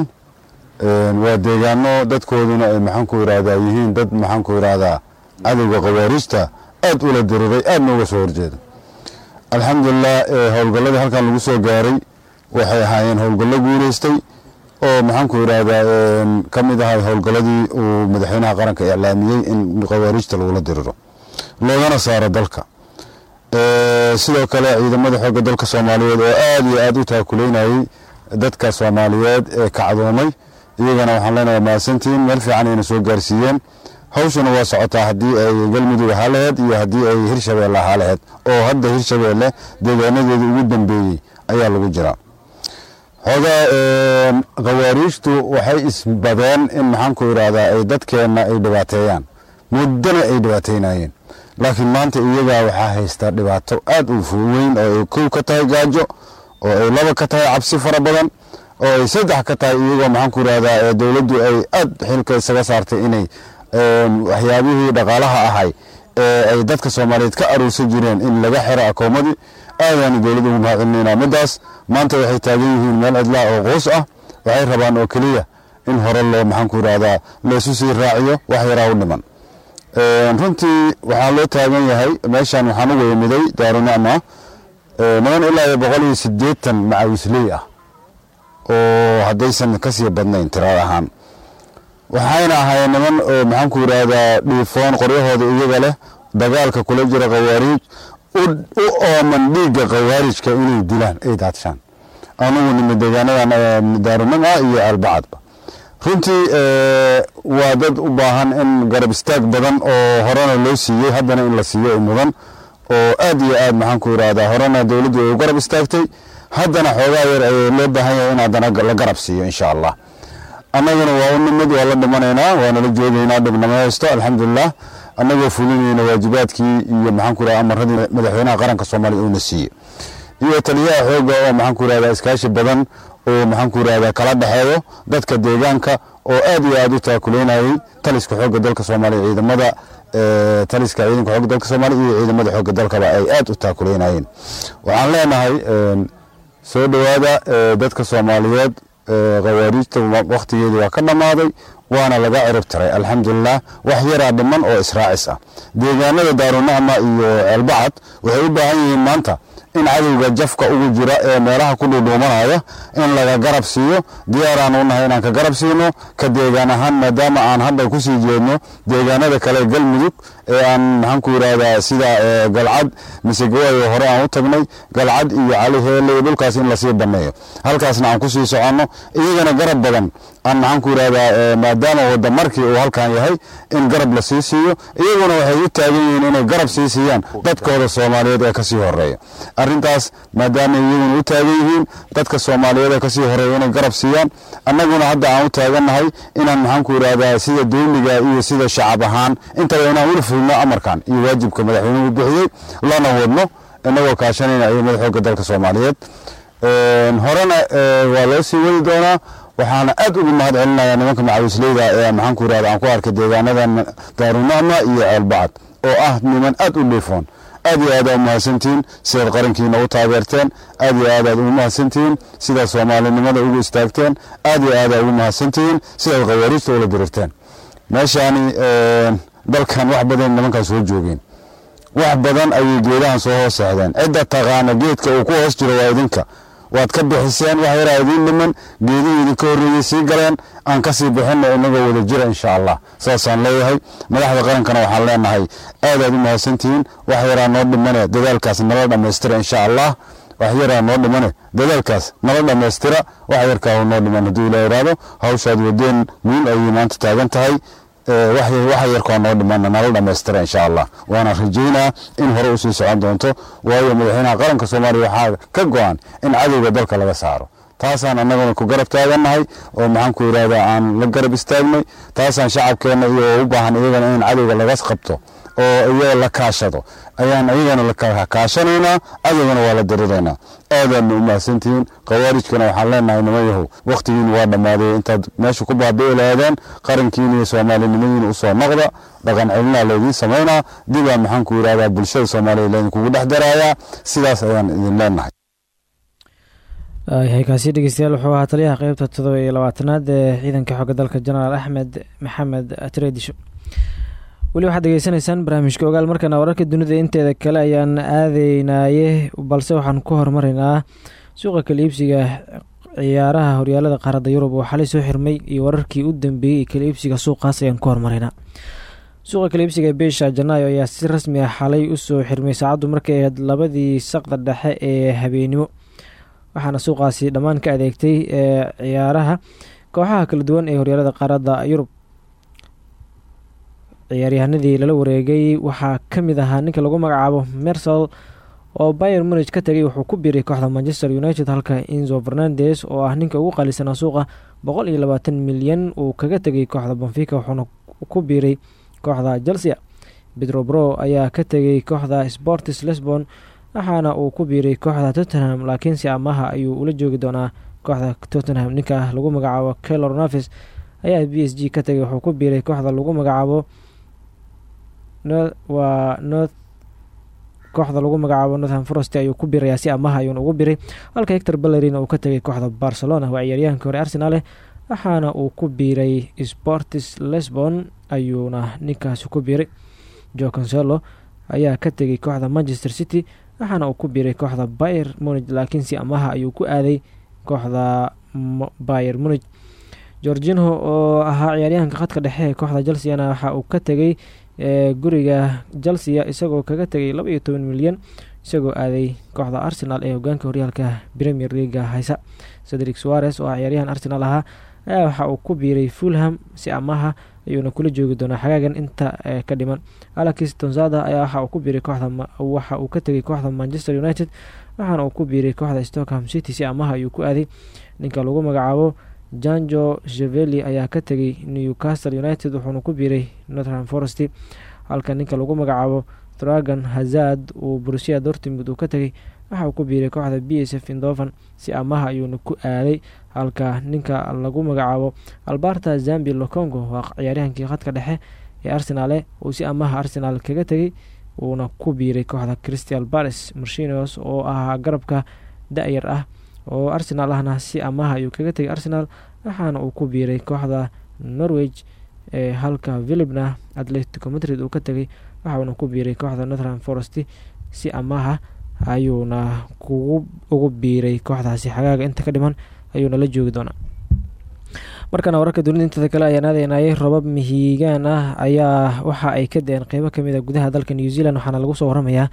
Waa deegaano dadkooduna ay maxaanku yidhaahdaa yihiin dad maxaanku yidhaahdaa cadowga khawaariijta aada ula diriray aadna uga soo horjeeda alxamdulilah howlgalladii halkan lagu soo gaaray waxay ahaayeen howlgallo guuleystay oo maxaanku yidhaahdaa ka mid ahay howlgalladii uu madaxweynaha qaranka iclaamiyey in khawaariijta lagula diriro loogana saaro dalka. Sidoo kale ciidamada xoogga dalka soomaaliyeed oo aada iyo aada u taakuleynayey dadka soomaaliyeed ee kacdoomay iyagana waxaan leenahay mahadsantihiin meel fiican ayna soo gaarsiiyeen hawshuna waa socotaa haddii ay galmudug ahaa laheyd iyo haddii ay hirshabeelle ahaa laheyd oo hadda hirshabeelle deegaanadeeda ugu dambeeyey ayaa lagu jiraa. Xoogaa khawaariijtu waxay isbadeen in maxaanku yidhaahdaa ay dadkeenna ay dhibaateeyaan. Muddana ay dhibaateynayeen laakiin maanta iyagaa waxaa haysta dhibaato aada u weyn oo ay kow ka tahay gaajo oo ay laba ka tahay cabsi fara badan oo ay saddex ka tahay iyagoo maxaan ku irahdaa dowladdu ay aad xilka isaga saartay inay waxyaabihii dhaqaalaha ahay ee ay dadka soomaaliyeed ka aruursan jireen in laga xiro akoomadii aadaanu dowladda ugu mahadcelinayna middaas maanta waxay taagan yihiin meel cidlaa oo qoos ah waxay rabaan oo keliya in hore loo maxaan ku irahdaa laysu sii raaciyo wax yaraa u dhiman runtii waxaa loo taagan yahay meeshan waxaan ugu yimiday daarunicma niman ilaa iyo boqol iyo siddeetan macawisley ah oo haddaysan ka sii badnayn tiraad ahaan waxayna ahaayeen niman oo maxaan ku yidhaahdaa dhiifoon qoryahooda iyaga leh dagaalka kula jira khawaariij u ooman dhiigga khawaarijka inay dilaan ay daadshaan anugu nimi deegaanadan daarunim ah iyo albacadba. Runtii waa dad u baahan in garab istaag badan oo horena loo siiyey haddana in la siiyo ay mudan oo aad iyo aad maxaan ku yidhaahdaa horena dowladdu ay u garab istaagtay. Haddana xoogaa yar ay loo baahan yahay in haddana la garab siiyo insha allah annaguna waa u waa la dhimanaynaa waana la joogaynaa dhibnama haysto alxamdulilah annagoo fulinayna waajibaadkii iyo maxaan ku yidhahdaa amaradii madaxweynaha qaranka soomaaliya uuna siiyey. Iyo taliyaha xoogga oo maxaan ku yidhahdaa iskaashi badan oo maxaan ku yidhahdaa kala dhexeeyo dadka deegaanka oo aad iyo aad u taakuleynayay taliska xoogga dalka soomaaliya ciidamada taliska ciidanka xoogga dalka soomaaliya iyo ciidamada xoogga dalkaba ay aad u taakuleynayeen. Waxaan leenahay soo dhowaada dadka soomaaliyeed khawaariijta wakhtigeedii waa ka dhammaaday waana laga cirib tiray. Alxamdulilah wax yaraa dhiman oo israacis ah. Deegaanada daarunacma iyo ceelbacad waxay u baahan yihiin maanta in cadowga jafka ugu jira ee meelaha ku dhuudhuumanaya in laga garab siiyo. Diyaaraan u nahay inaan ka garab siino ka deegaan ahaan maadaama aan hadda ku sii jeedno deegaanada kale galmudug ee aan maxaan ku yidhaahdaa sida galcad mise gawaayo hore aan u tagnay galcad iyo cali heele iyo dhulkaas in la sii banneeyo halkaasna aan ku sii soconno iyagana garab badan aan maxaan ku yidhahdaa maadaama wadda uu halkan yahay in garab la sii siiyo iyaguna waxay u taagan yihiin inay garab sii siiyaan dadkooda soomaaliyeed ee ka sii horreeya arrintaas maadaama iyaguna u taagan yihiin dadka soomaaliyeed ee ka sii horreeya inay garab siiyaan annaguna hadda aan u taagannahay inaan maxaan ku yidhahdaa sida dowliga iyo sida shacab ahaan. Intaba inaan ula fulno amarkan iyo waajibka madaxweynuhu bixiyey lana wadno inagoo kaashanayna ciidamada xoogga dalka soomaaliyeed. Horena waa loo sii wadi doonaa. Waxaana aad ugu mahad celinayaa nimanka macawisleyda ee maxaan ku yidhahda aan ku arkay deegaanadan daarunacma iyo ceelbacad oo ah niman aad u dhiifoon aad iyo aad aa u mahadsantihiin sidaad qarankiina u taageerteen. Aad iyo aad aad ugu mahadsantihiin sidaad soomaalinimada ugu istaagteen. Aad iyo aad aa ugu mahadsantihiin sidaad khawaariijta ula dirirteen meeshaani dalkan wax badan nimankan soo joogeen wax badan ayay geedahan soo hoos seexdeen cidda taqaana geedka uu ku hoos jiro waa idinka. Waad ka bixiseen wax yaraa idiin dhiman geedihii idinka horreeyey sii galeen aan ka sii bixinno inagoo wada jira insha allah. Saasaan leeyahay madaxda qarankana waxaan leenahay aad aad u mahadsantihiin wax yaraa noo dhimane dadaalkaas nala dhammaystira insha allah. Wax yaraa noo dhimane dadaalkaas nala dhammaystira wax yarkaa noo dhiman hadduu ilaa iraado hawshaad wadeen muhiim ayay maanta taagan tahay waxa yarkoo noo dhimana nala dhammaystira insha allah waana rajaynaa in hore u sii socon doonto waayo madaxweynaha qaranka soomaaliya waxaa ka go-an in cadowga dalka laga saaro. Taasaan annaguna ku garab taagannahay oo maxaan ku yidhahdaa aan la garab istaagnay taasaan shacabkeenna iyo u baahan iyagana in cadowga laga qabto oo iyaga la kaashado. Ayaan iyagana la kaashanaynaa cadowgana waa la diriraynaa aadaadna u mahadsantihiin. Khawaarijkana waxaan leenahay niman yahow wakhtigiina waa dhammaaday intaad meesha ku baabi'i lahaadeen qarankiina iyo soomaalinimadiina u soo noqda. Dhaqan celinaa laydiin samaynaa dibaa maxaan ku yidhahdaa bulshada soomaaliya laydinkugu dhex daraayaa sidaas ayaan idin leenahay. Yahay dhegeystayaal wuxuu ahaa taliyaha qeybta todoba iyo labaatanaad ee ciidanka xooga dalka jenaraal axmed maxamed atredisho weli waxaad degeysanaysaan barnaamijka ogaal. Markana wararka dunida inteeda kale ayaan aadeynaye balse waxaan ku hormaraynaa suuqa kala iibsiga ciyaaraha horyaalada qaaradda yurub. Oo xalay soo xirmay iyo wararkii u dambeeyey kala iibsiga suuqaas ayaan ku hormaraynaa suuqa kala iibsiga beesha janaayo ayaa si rasmi ah xalay u soo xirmay saacaddu markay ahayd labadii saqda dhexe ee habeenimo waxaana suuqaasi dhammaan ka adeegtay ee ciyaaraha kooxaha kala duwan ee horyaalada qaaradda yurub ciyaaryahanadii lala wareegay waxaa ka mid ahaa ninka lagu magacaabo mersel oo bayer munich ka tegay wuxuu ku biiray kooxda manchester united halka inzo fernandes oo ah ninka ugu qaalisanaa suuqa boqol iyo labaatan milyan uu kaga tegay kooxda bonfica wuxuuna ku biiray kooxda chelsea. Pedro bro ayaa ka tegay kooxda sportis lesbon waxaana uu ku biiray kooxda tottenham laakiinse amaha ayuu ula joogi doonaa kooxda tottenham. Ninka lagu magacaabo kelor navis ayaa b s g ka tagay wuxuu ku biiray kooxda lagu magacaabo waa north kooxda lagu magacaabo northam forest ayuu ku biirayaa si amaha ayuuna ugu biray. Halka hector ballerin uu ka tagay kooxda barcelona waa ciyaaryahanka hore arsenale waxaana uu ku biiray sportis lesbon ayuuna ninkaasi ku biiray. Jo conselo ayaa ka tegay kooxda manchester city waxaana uu ku biiray kooxda bayer munig laakiin si amaha ayuu ku aaday kooxda bayer munig gorginho oo ahaa ciyaaryahanka khadka dhexe ee kooxda chelseana waxa uu ka tegay guriga chelsea isagoo kaga tegay laba iyo toban milyan isagoo aaday kooxda arsenal ee hogaanka horyaalka premier leaga haysa. Cedric suares oo ah ciyaaryahan arsenal ahaa ayaa waxa uu ku biiray fulham si amaha ayuuna kula joogi doonaa xagaagan inta ka dhiman. Alex tonzada ayaa waxa uu ku biiray kooxda waxa uu ka tegay kooxda manchester united waxaana uu ku biiray kooxda stockham city si amaha ayuu ku aaday. Ninka lagu magacaabo janjo sheveli ayaa ka tegay newcastle united wuxuuna ku biiray northam forest. Halka ninka lagu magacaabo dragon hazard uu brusia dortmund uu ka tegay waxa uu ku biiray kooxda b s si amaha ayuuna ku aaday halka ninka lagu magacaabo alberta zambi locongo waa ciyaaryahankii khadka dhexe ee arsenale uu si amaha arsenal kaga tegay uuna ku biiray kooxda christial bares marshinos oo ahaa garabka da-yar ah oo arsenal ahna si amaha ayuu kaga tegay arsenal waxaana uu ku biiray kooxda norwich ee halka vilibna atletico madrid uu ka tegay waxauna ku biiray kooxda northern forest si amaha ayuuna kugu ugu biiray kooxdaasi xagaaga. Inta ka dhiman ayuuna la joogi doonaa. Markana wararka dunida inteeda kale ayaan aadaynayay robab mihigaan ah ayaa waxa ay ka da'een qeybo ka mid a gudaha dalka new zealand. Waxaana lagu soo waramayaa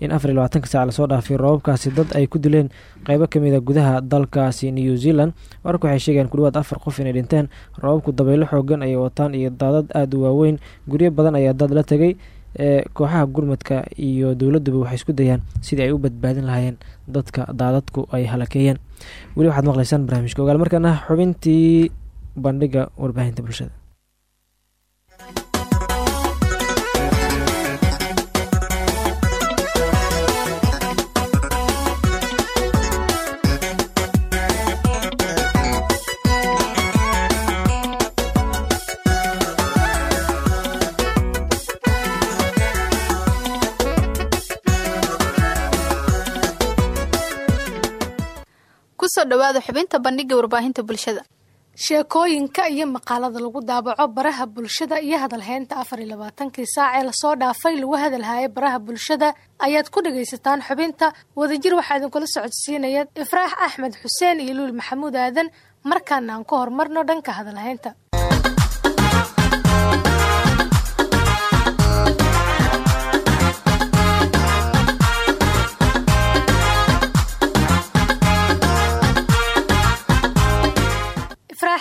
in afar iyo labaatanka saac la soo dhaafay robabkaasi dad ay ku dileen qeybo ka mid a gudaha dalkaasi new zealand. Wararku waxay sheegayaan kudhawaad afar qof inay dhinteen robabku dabaylo xoogan ayay wataan iyo daadad aada u waaweyn. Guryo badan ayaa dad la tegay ee kooxaha gurmadka iyo dowladuba waxay isku dayaan sidii ay u badbaadin lahaayeen dadka daadadku ay halakeeyeen. Weli waxaad maqlaysaan barnaamijka ogaal. Markaana xubintii bandhiga warbaahinta bulshada ku soo dhawaada xubinta bandhiga warbaahinta bulshada. Sheekooyinka iyo maqaalada lagu daabaco baraha bulshada iyo hadalheynta afar iyo labaatankii saac ee la soo dhaafay lagu hadalhayay baraha bulshada ayaad ku dhagaysataan xubinta. Wadajir waxaa idinkula socodsiinaya ifraax axmed xuseen iyo luul maxamuud aadan markaana aan ku horumarno dhanka hadalheynta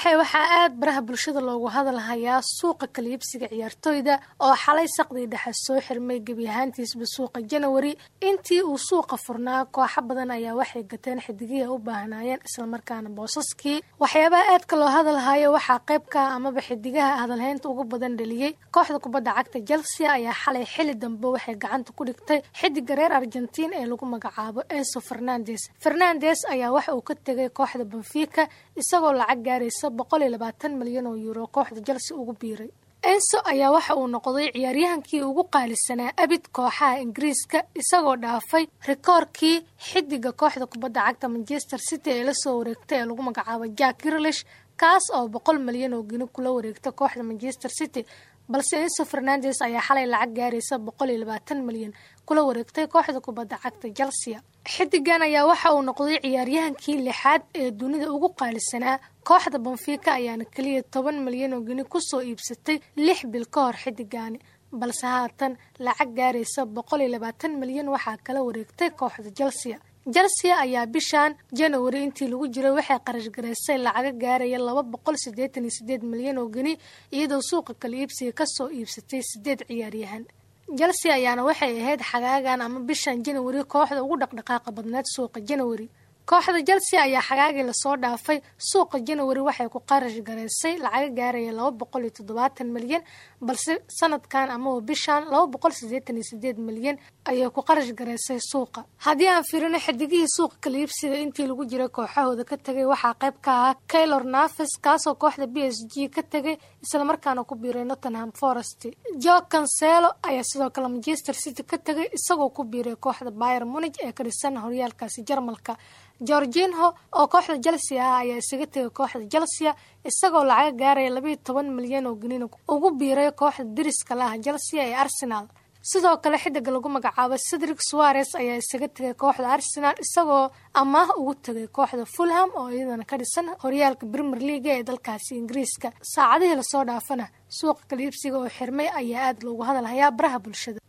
ifraaxe waxaa aad baraha bulshada loogu hadalhayaa suuqa kaliibsiga ciyaartooyda oo xalay saqdii dhexe soo xirmay gebi ahaantiisba suuqa janawari intii uu suuqa furnaa kooxo badan ayaa waxay gateen xidigihii ay u baahnaayeen islamarkaana boosaskii. Waxyaabaha aadka loo hadalhayo waxaa qayb ka ah amaba xidigaha hadalheynta ugu badan dhaliyey kooxda kubadda cagta chelsea ayaa xalay xili dambe waxay gacanta ku dhigtay xidiga reer argentiin ee lagu magacaabo enso fernandes. Fernandes ayaa waxa uu ka tegay kooxda benfica isagoo lacag gaaraysa boqol iyo labaatan milyan oo yuuro kooxda chelsea ugu biiray. Enso ayaa waxa uu noqday ciyaaryahankii ugu qaalisanaa abid kooxaha ingiriiska isagoo dhaafay rikoorkii xidiga kooxda kubadda cagta manchester city ee la soo wareegtay ee lagu magacaabo jack grilish kaas oo boqol milyan oo geni kula wareegta kooxda manchester city balse enso fernandes ayaa xalay lacag gaaraysa boqol iyo labaatan milyan. Kula wareegtay kooxda kubadda cagta chelsea. Xidigan ayaa waxa uu noqday ciyaaryahankii lixaad ee dunida ugu qaalisanaa. Kooxda benfica ayaana keliya toban milyan oo geni ku soo iibsatay lix bil ka hor xidigaani balse haatan lacag gaaraysa boqol iyo labaatan milyan waxaa kala wareegtay kooxda chelsea chelsea ayaa bishan janawari intii lagu jiray waxay qarash garaysay lacaga gaaraya laba boqol siddeetan iyo sideed milyan oo geni iyadoo suuqa kala iibsiga ka soo iibsatay sideed ciyaaryahan. Chelsea ayaana waxay ahayd xagaagan ama bishan janawari kooxda ugu dhaqdhaqaaqa badneed suuqa janawari kooxda chelsea ayaa xagaagii la soo dhaafay. Suuqa january waxay ku qarash garaysay lacaga gaaraya laba boqol iyo toddobaatan milyan balse sanadkan amaba bishan laba boqol siddeetan iyo sideed milyan ayay ku qarash garaysay suuqa. Haddii aan fiirino xidigihii suuqa kala iibsiga intii lagu jiray kooxahooda ka tegay waxaa qayb ka ahaa kaylor nafis kaasoo kooxda b s g ka tegay islamarkaana ku biiray nottenham forest. Jo cancelo ayaa sidoo kale manchester city ka tegay isagoo ku biiray kooxda bayer munig ee ka dhisan horyaalkaasi jarmalka gorginho oo kooxda chelsea ah ayaa isaga tegay kooxda chelsea isagoo lacaga gaaraya labayo toban milyan oo geniin ugu biiray kooxda diriska la ah chelsea ee arsenal. Sidoo kale xidiga lagu magacaabo cedric suares ayaa isaga tegay kooxda arsenal isagoo amaah ugu tegay kooxda fulham oo iyadana ka dhisan horyaalka premier leaga ee dalkaasi ingiriiska. Saacadihii la soo dhaafana suuqa kaliibsiga oo xirmay ayaa aada loogu hadalhayaa baraha bulshada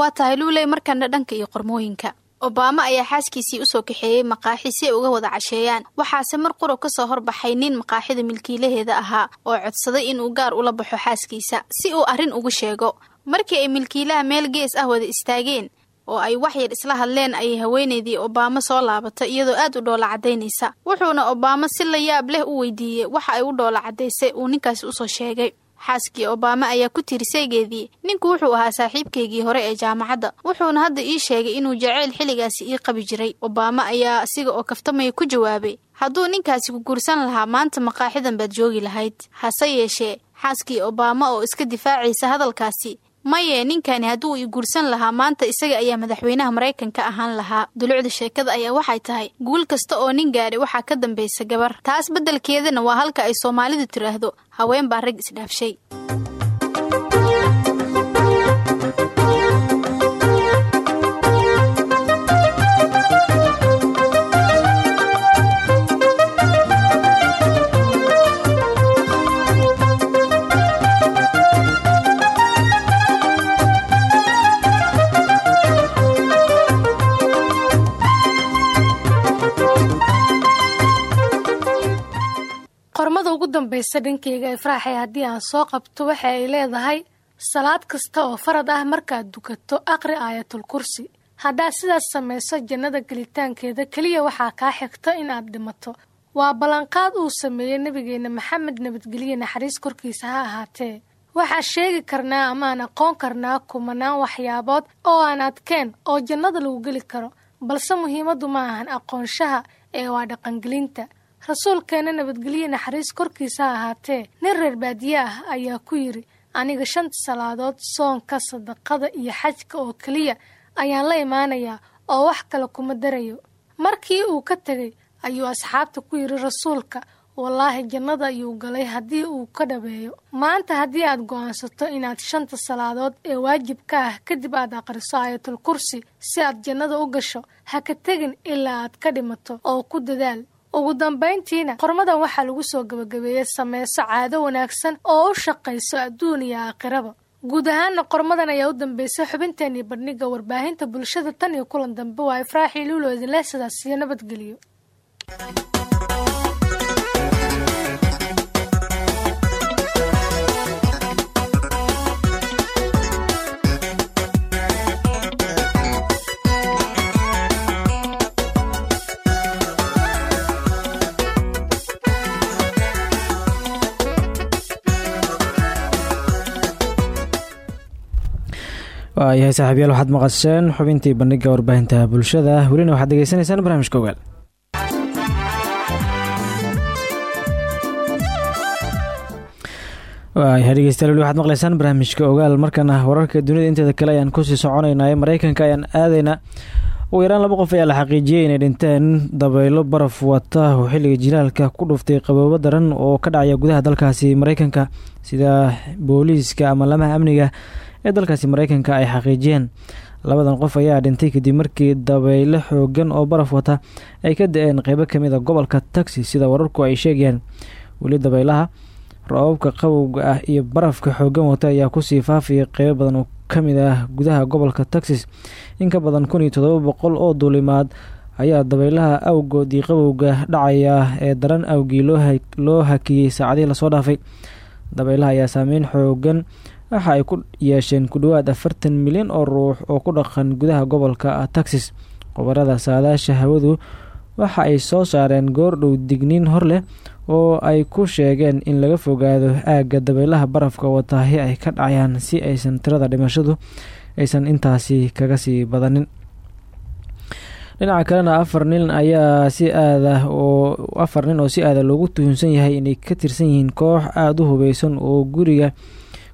waa tahay luuley markana dhanka iyo qormooyinka. Obaama ayaa xaaskiisii u soo kaxeeyey maqaaxi si ay uga wada casheeyaan. Waxaase mar quro ka soo horbaxay nin maqaaxida milkiilaheeda ahaa oo codsaday inuu gaar ula baxo xaaskiisa si uu arrin ugu sheego. Markii ay milkiilaha meel gees ah wada istaageen oo ay waxyar isla hadleen ayay haweenaydii obaama soo laabatay iyadoo aad u dhoola caddaynaysa. Wuxuuna obaama si la yaab leh u weydiiyey waxa ay u dhoola caddaysay uu ninkaasi u soo sheegay xaaskii obaama ayaa ku tiri saygeedii ninku wuxuu ahaa saaxiibkaygii hore ee jaamacadda wuxuuna hadda ii sheegay inuu jaceyl xilligaasi ii qabi jiray. Obaama ayaa asiga oo kaftamaya ku jawaabay hadduu ninkaasi ku guursan lahaa maanta maqaaxidan baad joogi lahayd. Hase yeeshee xaaskii obaama oo iska difaacaysa hadalkaasi maye ninkani hadduu i guursan lahaa maanta isaga ayaa madaxweynaha maraykanka ahaan lahaa. Dulucda sheekada ayaa waxay tahay guul kasta oo nin gaadhay waxaa ka dambaysa gabar. Taas beddelkeedana waa halka ay soomaalidu tiraahdo. Haween baa rag isdhaafshay dambaysa dhankayga ee faraaxay haddii aan soo qabto waxa ay leedahay salaad kasta oo farad ah markaad dukato aqri aayatul kursi. Haddaad sidaas samayso jannada gelitaankeeda keliya waxaa kaa xigta inaad dhimato. Waa ballanqaad uu sameeyey nebigeenna maxamed nabadgelye naxariis korkiisa ha ahaatee. Waxaa sheegi karnaa amaan aqoon karnaa kumanaan waxyaabood oo aan adkeen oo jannada lagu geli karo balse muhiimaddu ma ahan aqoonshaha ee waa dhaqangelinta rasuulkeena nabadgelye naxariis korkiisa ha ahaatee nin reer baadiye ah ayaa ku yidhi aniga shanta salaadood soonka sadaqada iyo xajka oo keliya ayaan la imaanayaa oo wax kale kuma darayo. Markii uu ka tegay ayuu asxaabta ku yidhi rasuulka wallaahi jannada ayuu galay haddii uu ka dhabeeyo. Maanta haddii aad go'aansato inaad shanta salaadood ee waajibka ah kadib aad aqriso aayatul kursi si aad jannada u gasho ha ka tegin ilaa aad ka dhimato oo ku dadaal ugu dambayntiina qormadan waxaa lagu soo gabagabeeyey sameyso caado wanaagsan oo u shaqayso adduun iyo aakhiraba guud ahaana qormadan ayaa u dambeysay xubinteenii bandhiga warbaahinta bulshada tan iyo kulan dambe. Waa ifraaxii luulo idinleh sidaas iyo nabadgeliyo waayahay saaxiibyaal waxaad maqasheen xubintii bandhiga warbaahinta bulshada. Welina waxaad degeysanaysaan barnaamijka ogaal. Waayahay dhegeystayaal weli waxaad maqlaysaan barnaamijka ogaal. Markana wararka dunida inteeda kale ayaan ku sii soconaynaa mareykanka ayaan aadaynaa ugu yaraan laba qof ayaa la xaqiijiyey inay dhinteen dabaylo baraf wata oo xilliga jilaalka ku dhuftay qaboobo daran oo ka dhacaya gudaha dalkaasi mareykanka sida booliiska ama lamaha amniga ee dalkaasi mareykanka ay xaqiijiyeen. Labadan qof ayaa dhintay kadib markii dabaylo xoogan oo baraf wata ay ka da'een qeybo ka mid a gobolka taxi sida wararku ay sheegayaan weli dabaylaha roobabka qabowga ah iyo barafka xoogan wata ayaa ku sii faafaya qeybo badan oo ka mid ah gudaha gobolka texas in ka badan kun iyo todoba boqol oo duulimaad ayaa dabaylaha awgoodii qabowga dhacaya ee daran awgii loo hakiyey saacadihii la soo dhaafay. Dabaylaha ayaa saameyn xoogan waxa ay ku yeesheen ku dhowaad afartan milyan oo ruux oo ku dhaqan gudaha gobolka texas. Qobarada saadaasha hawadu waxa ay soo saareen goordhow digniin hor leh oo ay ku sheegeen in laga fogaado aagga dabaylaha barafka wataahi ay ka dhacayaan si aysan tirada dhimashadu aysan intaasi kaga sii badanin. Dhinaca kalena afar nin ayaa si aada oo afar nin oo si aada loogu tuhunsan yahay inay ka tirsan yihiin koox aada u hubeysan oo guriga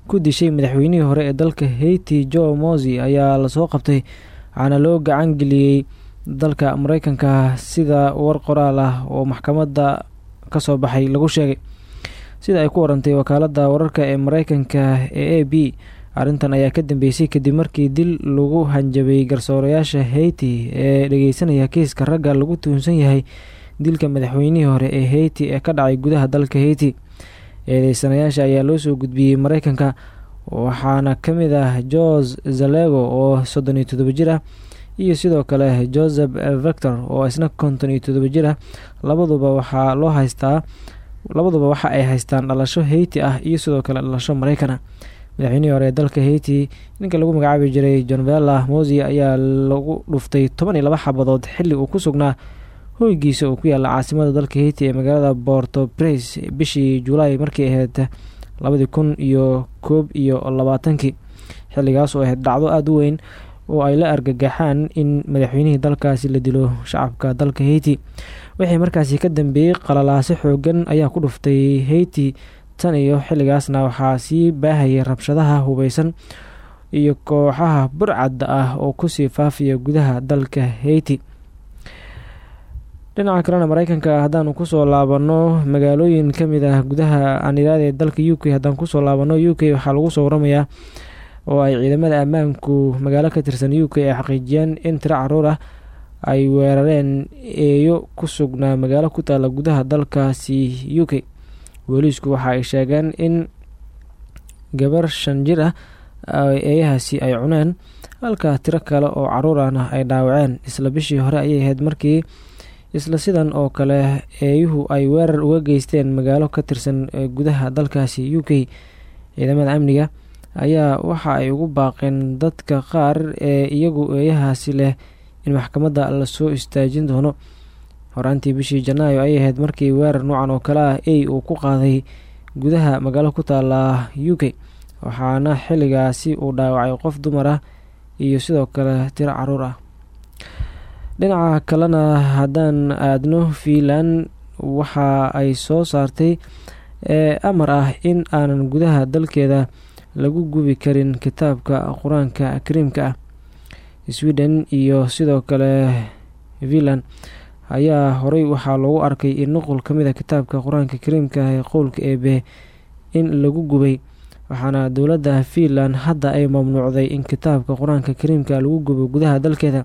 ku dishay madaxweynihii hore ee dalka haiti jo mosi ayaa la soo qabtay waxaana loo gacan geliyey dalka mareykanka sida war qoraal ah oo maxkamadda ka soo baxay lagu sheegay. Sida ay ku warantay wakaalada wararka ee mareykanka ee a b arrintan ayaa ka dambeysay kadib markii dil lagu hanjabay garsoorayaasha haiti ee dhageysanaya kiiska ragga lagu tuhunsan yahay dilka madaxweynihii hore ee haiti ee ka dhacay gudaha dalka haiti eedeysanayaasha ayaa loo soo gudbiyey mareykanka waxaana ka mid ah jose zalego oo soddon iyo todobo jir ah iyo sidoo kale joseph vector oo isna konton iyo todobo jir ah. Labaduba waxaa loo haystaa labaduba waxa ay haystaan dhalasho haiti ah iyo sidoo kale dhalasho mareykan ah madaxweynihii hore ee dalka haiti ninka lagu magacaabi jiray john vella mosi ayaa lagu dhuftay toban iyo laba xabadood xilli uu ku sugnaa hoygiisa oo ku yaalla caasimada dalka haiti ee magaalada borto pres bishii julaay markii ahayd labadii kun iyo koob iyo labaatankii xilligaas oo ahayd dhacdo aada u weyn oo ay la argagaxaan in madaxweynihii dalkaasi la dilo shacabka dalka haiti. Wixii markaasi ka dambeeyey qalalaase xoogan ayaa ku dhuftay haiti. Tan iyo xilligaasna waxaa sii baahayay rabshadaha hubeysan iyo kooxaha burcadda ah oo ku sii faafaya gudaha dalka haiti dhinaca kalena mareykanka haddaanu ku soo laabano magaalooyin ka mid ah gudaha aaniraade dalka u k haddaan ku soo laabano u k waxaa lagu soo waramayaa oo ay ciidamada ammaanku magaalo ka tirsan u k ay xaqiijiyeen in tiro carruur ah ay weerareen eeyo ku sugnaa magaalo ku taala gudaha dalkaasi u k. Booliisku waxa ay sheegeen in gabar shan jir ah eeyahaasi ay cuneen halka tiro kale oo carruur ahna ay dhaawaceen. Isla bishii hore ayay ahayd markii isla sidan oo kale eeyuhu ay weerar uga geysteen magaalo ka tirsan gudaha dalkaasi u k ciidamada amniga ayaa waxa ay ugu baaqeen dadka qaar ee iyagu eeyahaasi leh in maxkamadda la soo istaajin doono. Horaantii bishii janaayo ayay ahayd markii weerar noocan oo kale ah ey uu ku qaaday gudaha magaalo ku taala u k waxaana xilligaasi uu dhaawacay qof dumar ah iyo sidoo kale tiro carruur ah dhinaca kalena haddaan aadno fiinland waxa ay soo saartay amar ah in aanan gudaha dalkeeda lagu gubi karin kitaabka qur'aanka kariimka ah. Sweden iyo sidoo kale finland ayaa horey waxaa loogu arkay in nuqul ka mid a kitaabka qur'aanka kariimka ah ee qowlka eebe in lagu gubay waxaana dowladda finland hadda ay mamnuucday in kitaabka qur'aanka kariimka lagu gubo gudaha dalkeeda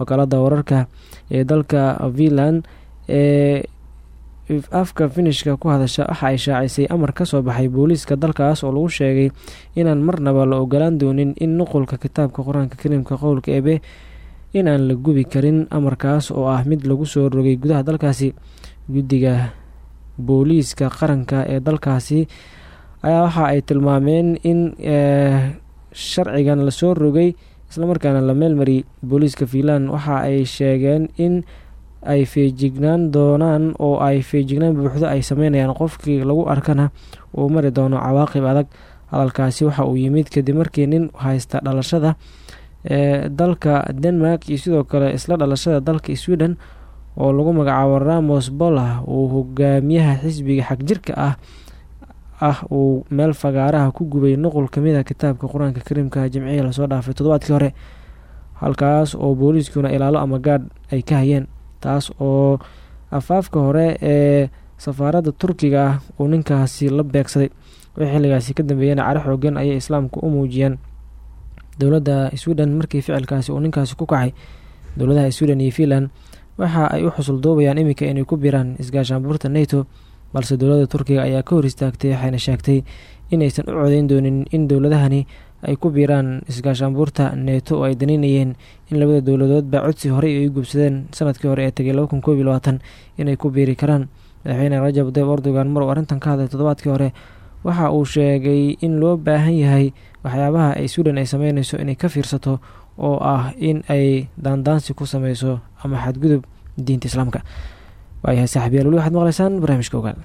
wakaalada wararka ee dalka finland ee afka finishka ku hadasha waxa ay shaacisay amar ka soo baxay booliiska dalkaas oo lagu sheegay inaan marnaba la ogolaan doonin in nuqulka kitaabka qur'aanka kariimka qowlka ebe inaan la gubi karin amarkaas oo ah mid lagu soo rogay gudaha dalkaasi. Guddiga booliiska qaranka ee dalkaasi ayaa waxa ay tilmaameen in sharcigan la soo rogay islamarkaana la meelmariyay booliiska fiinland waxa ay sheegeen in ay feejignaan doonaan oo ay feejignaan buuxdo ay sameynayaan qofkii lagu arkana uu mari doono cawaaqib adag. Hadalkaasi waxa uu yimid kadib markii nin haysta dhalashada ee dalka denmark iyo sidoo kale isla dhalashada dalka sweden oo lagu magacaabo ramos bola uu hogaamiyaha xisbiga xagjirka ah ah uu meel fagaaraha ku gubay nuqul ka mid a kitaabka qur'aanka kariimka jimcihii la soo dhaafay toddobaadkii hore halkaas oo booliiskuna ilaalo ama gaadh ay ka hayeen taas oo afaafka hore ee safaaradda turkiga ah uu ninkaasi la beegsaday. Wixii xilligaasi ka dambeeyana caro xoogan ayay islaamku u muujiyeen. Dowladda sweden markii ficilkaasi uu ninkaasi ku kacay dowladaha sweden iyo finland waxa ay u xusuldoobayaan iminka inay ku biraan isgaashaanbuurta nato balse dowladda turkiga ayaa ka hor istaagtay waxayna sheegtay inaysan u codeyn doonin in dowladahani ay ku biiraan isgaashaanbuurta neeto oo ay danaynayeen in labada dowladoodba codsi horey ay gubsadeen sannadkii hore ee tegay iyo labaatan inay ku biiri karaan madaxweyne rajab tayyib erdogan mar uu arrintan ka hadlay toddobaadkii hore. Waxa uu sheegay in loo baahan yahay waxyaabaha ay sweden ay sameyneyso inay ka fiirsato oo ah in ay daandaansi ku sameyso ama xadgudub diinta islaamka waayahay saaxiibyaal weli waxaad maqleysaan barnaamijka ogaal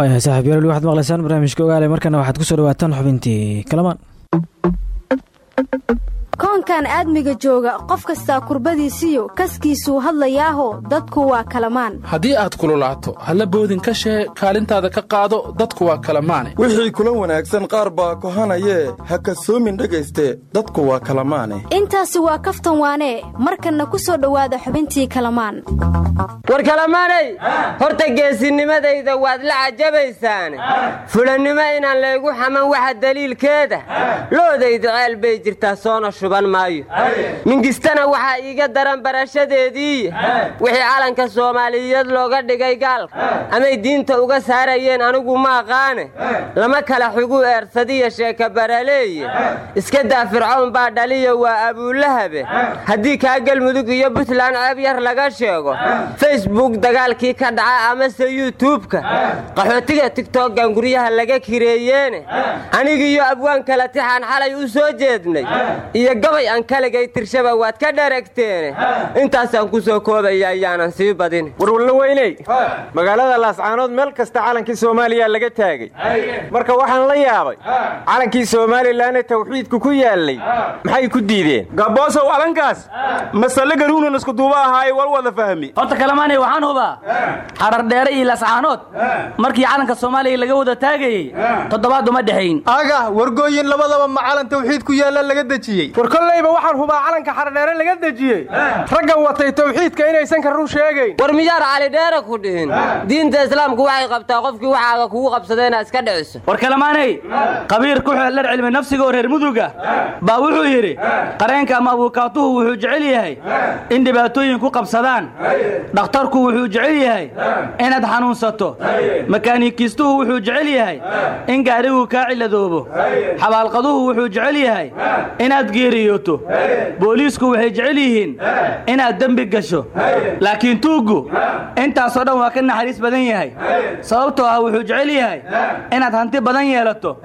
waayahay saaxiibyaal weli waxaad maqleysaan barnaamijka ogaale. Markana waxaad ku soo dhawaataan xubintii kalamaan koonkan aadmiga jooga qof kastaa kurbadiisiyo kaskiisuu hadlayaaho dadku waa kalamaan. Haddii aad kululaato halla boodin ka shee kaalintaada ka qaado dadku waa kalamaane. Wixii kula wanaagsan qaar baa kohanayee ha kasoomin dhegayste dadku waa kalamaane. Intaasi waa kaftan waanee markanna ku soo dhowaada xubintii kalamaan. War kalamaanay? Horta geesinimadayda waad la cajabaysaane fulannimo inaan laygu xaman waxa daliilkeeda. Loodayda ceel bay jirtaa soona shuban maayo. Mingistana waxaa iiga daran barashadeedii. Wixii calanka soomaaliyeed looga dhigay gaalka. Amay diinta uga saarayeen anigu ma aqaane. Lama kala xugu eersadiya sheeka baraleeye iska daa fircown baa dhaliya waa abuulahabe haddii kaa galmudug iyo buntland ceeb yar laga sheego facebook dagaalkii ka dhaca amase yuutubka qaxootiga tigtoggan guryaha laga kireeyeene. Anigiiyo abwaan kala tixaan xalay u soo jeednay iyo gabay aan kaligay tirshaba waad ka dharagteene intaasaan ku soo koobaya ayaanan sii badin. Warwallo weyney. Magaalada laascaanood meel kasta calankii soomaaliya laga taagay. Marka waxaan la yaabay calankii somalilanee tawxiidku ku yaallay maxay ku diideen? Gaboosow alankaas masale garuunan iskuduuba ahaaye wal wada fahmi. Horta kalamaanay waxaan hubaa. Xarar dheere iyo laascaanood. Markii calanka soomaaliya laga wada taagayey toddobaad uma dhexayn aga wargooyin labadaba ma calan tawxiid ku yaalla laga dejiyey war kollayba waxaan hubaa calanka xardheere laga dejiyey. Ragga watay tawxiidka inaysan ka run sheegayn. War miyaar cali dheere ku dhihin? Diinta islaamku waxay qabtaa qofkii waxaaga kugu qabsada inaad iska dhiciso war kalamaanay qabiir ku xeeldher cilmi nafsiga oo reer muduga baa wuxuu yidhi qareenka ama abuukaatuhu wuxuu jecel yahay in dhibaatooyin ku qabsadaan dhakhtarku wuxuu jecel yahay inaad xanuunsato. Makaanikiistuhu wuxuu jecel yahay in gaarigu kaa ciladoobo. Xabaalqaduhu wuxuu jecel yahay inaad geeriyooto booliisku waxay jecel yihiin inaad dembi gasho. Laakiin tuuggu intaasoo dhan waa ka naxariis badan yahay. Sababtoo ah wuxuu jecel yahay inaad hanti badan yeelato.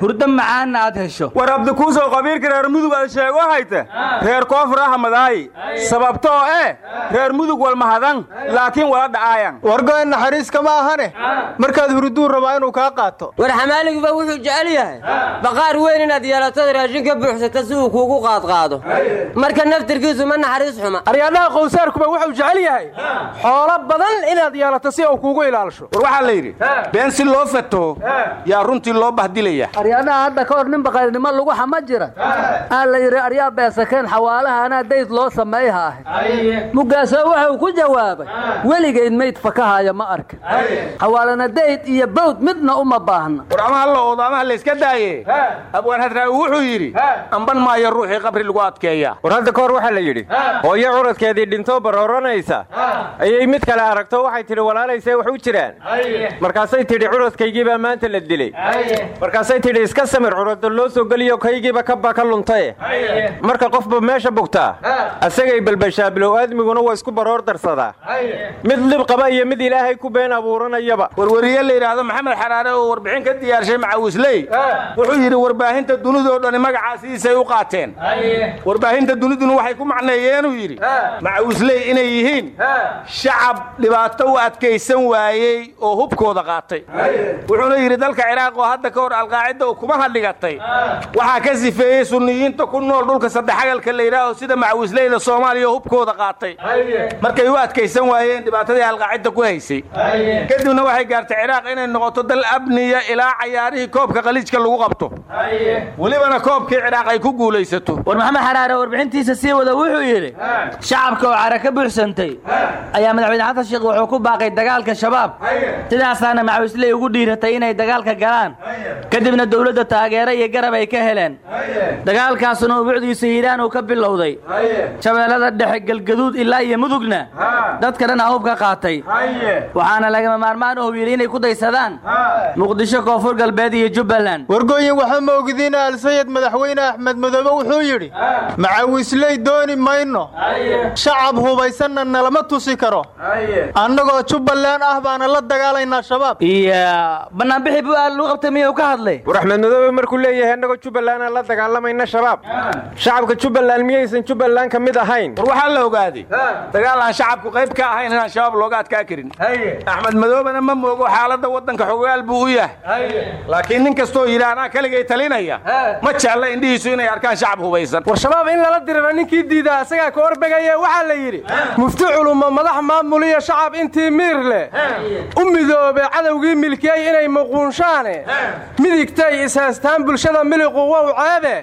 Hurdo macaanna aad hesho. War abdikuusow qabiirka reer mudug aad sheego hayta reer koonfur ahmadaayi sababtoo eh reer mudug walmahadan laakiin wala dhacaayan. Wargoyn naxariis kama ahane. Markaad hurduu rabaa inuu kaa qaato. War xamaaliguba wuxuu jecel yahay. Baqaar weyn inaad yeelatood raashin ka buuxsata si uu kuugu qaadqaado. Marka naftirkiisu ma naxariis xuma. Aryaadhaha qowsaarkuba wuxuu jecel yahay xoolo badan inaad yeelato si uu kuugu ilaalisho war waxaa la yidhi been si loo fato yaa runtii loo bahdilaya. Aryaadhaha hadda ka hor nin baqayrnimo lagu xama jira. Aa la yidhi aryaa beesakeen xawaalaha anaa dayd loo sameeyha ahay mugaasoo wuxuu ku jawaabay weligayd mayd fakahaya ma arka. Xawaalana dayd iyo bawd midna uma baahna. War amaha la oodo amaha la iska daaye. Abwaan hadraawi wuxuu yidhi amban maayo ruuxii qabri lagu adkeeya war hadda ka hor waxaa la yidhi hooyo curadkeedii dhintoo barooranaysa. Ayay mid kale aragto waxay tidhi walaalayse wax u jiraan markaasay tidhi curadkaygii baa maanta la dilay. Markaasay tidhi iska samir curada loo soo geliyo kaygiiba kabba ka luntaye marka qofba meesha bugtaa asagay balbashaa bilow aadmiguna waa isku baroor darsadaa mid lib qaba iyo mid ilaahay ku been abuuranayaba. Warwariye la yidhaahdo maxamed xaraare oo warbixin ka diyaarshay macawisley wuxuu yidhi warbaahinta dunidoo dhani magacaasiisay u qaateen warbaahinta duniduna waxay ku macneeyeenuu yidhi. Macawisley inay yihiin shacab dhibaato u adkaysan waayey oo hubkooda qaatay. Wuxuuna yidhi dalka ciraaq oo hadda ka hor alqaacida oo kuma hadhigatay. Waxaa ka sifeeyey sunniyiinta ku nool dhulka saddexagalka la yidhaaho sida macawisleyda soomaaliya oo hubkooda qaatay. Markay u adkaysan waayeen dhibaatadii alqaacida ku haysay. Kadibna waxay gaartay ciraaq inay noqoto dal abniya ilaa cayaarihii koobka qaliijka lagu qabto. Welibana koobkii ciraaq ay ku guulaysato war maxamed xaraare warbixintiisa sii wada wuxuu yidhi shacabka oo cara ka buuxsantay ayaa madaxweyne xasan sheekh wuxuu ku baaqay dagaalka shabaab. Sidaasaana macawisley ugu dhiiratay inay dagaalka galaan. Kadibna dowladda taageero iyo garab ay ka heleen. Dagaalkaasuna ubucdiisa hiiraan uu ka bilowday. Shabeellada dhexe galgaduud ilaa iyo mudugna dadka dhan ahub ka qaatay waxaana lagama maarmaan u yidhi inay ku daysadaan. Muqdisho koonfur galbeed iyo jubbaland. Wargooyin waxa ma ogdiin alsayid madaxweyne axmed madoobe wuxuu yidhi macawisley dooni mayno. Shacab hubaysanna nalama tusi karo. Annagoo jubbaland ah baana la dagaalaynaa shabaab. Iyo bannaanbixi bu aal lagu qabtay miyuu ka hadlay. War axmed madoobe markuu leeyahay annagoo jubbaland aan la dagaalamayna shabaab. Shacabka jubbaland miyaysan jubbaland ka mid ahayn? War waxaa la ogaaday dagaal aan shacabku qayb ka ahayn inaan shabaab looga adkaa karin. Axmed madoobena ma moogo xaaladda waddanka xogaal buu u yahay. Laakiin nin kastoo yidhi anaa keligay talinaya. Ma jecla indhihiisu inay arkaan shacab hubaysan. War shabaab in lala diriro ninkii diidaa isagaa ka orbegaye waxaa la yidhi mufti culumma madax maamuliyo shacab intii miir leh. U midoobe cadowgii milkiyey inay muquunshaane. Midigtay ishaystaan bulshada miliqu wow ceebe.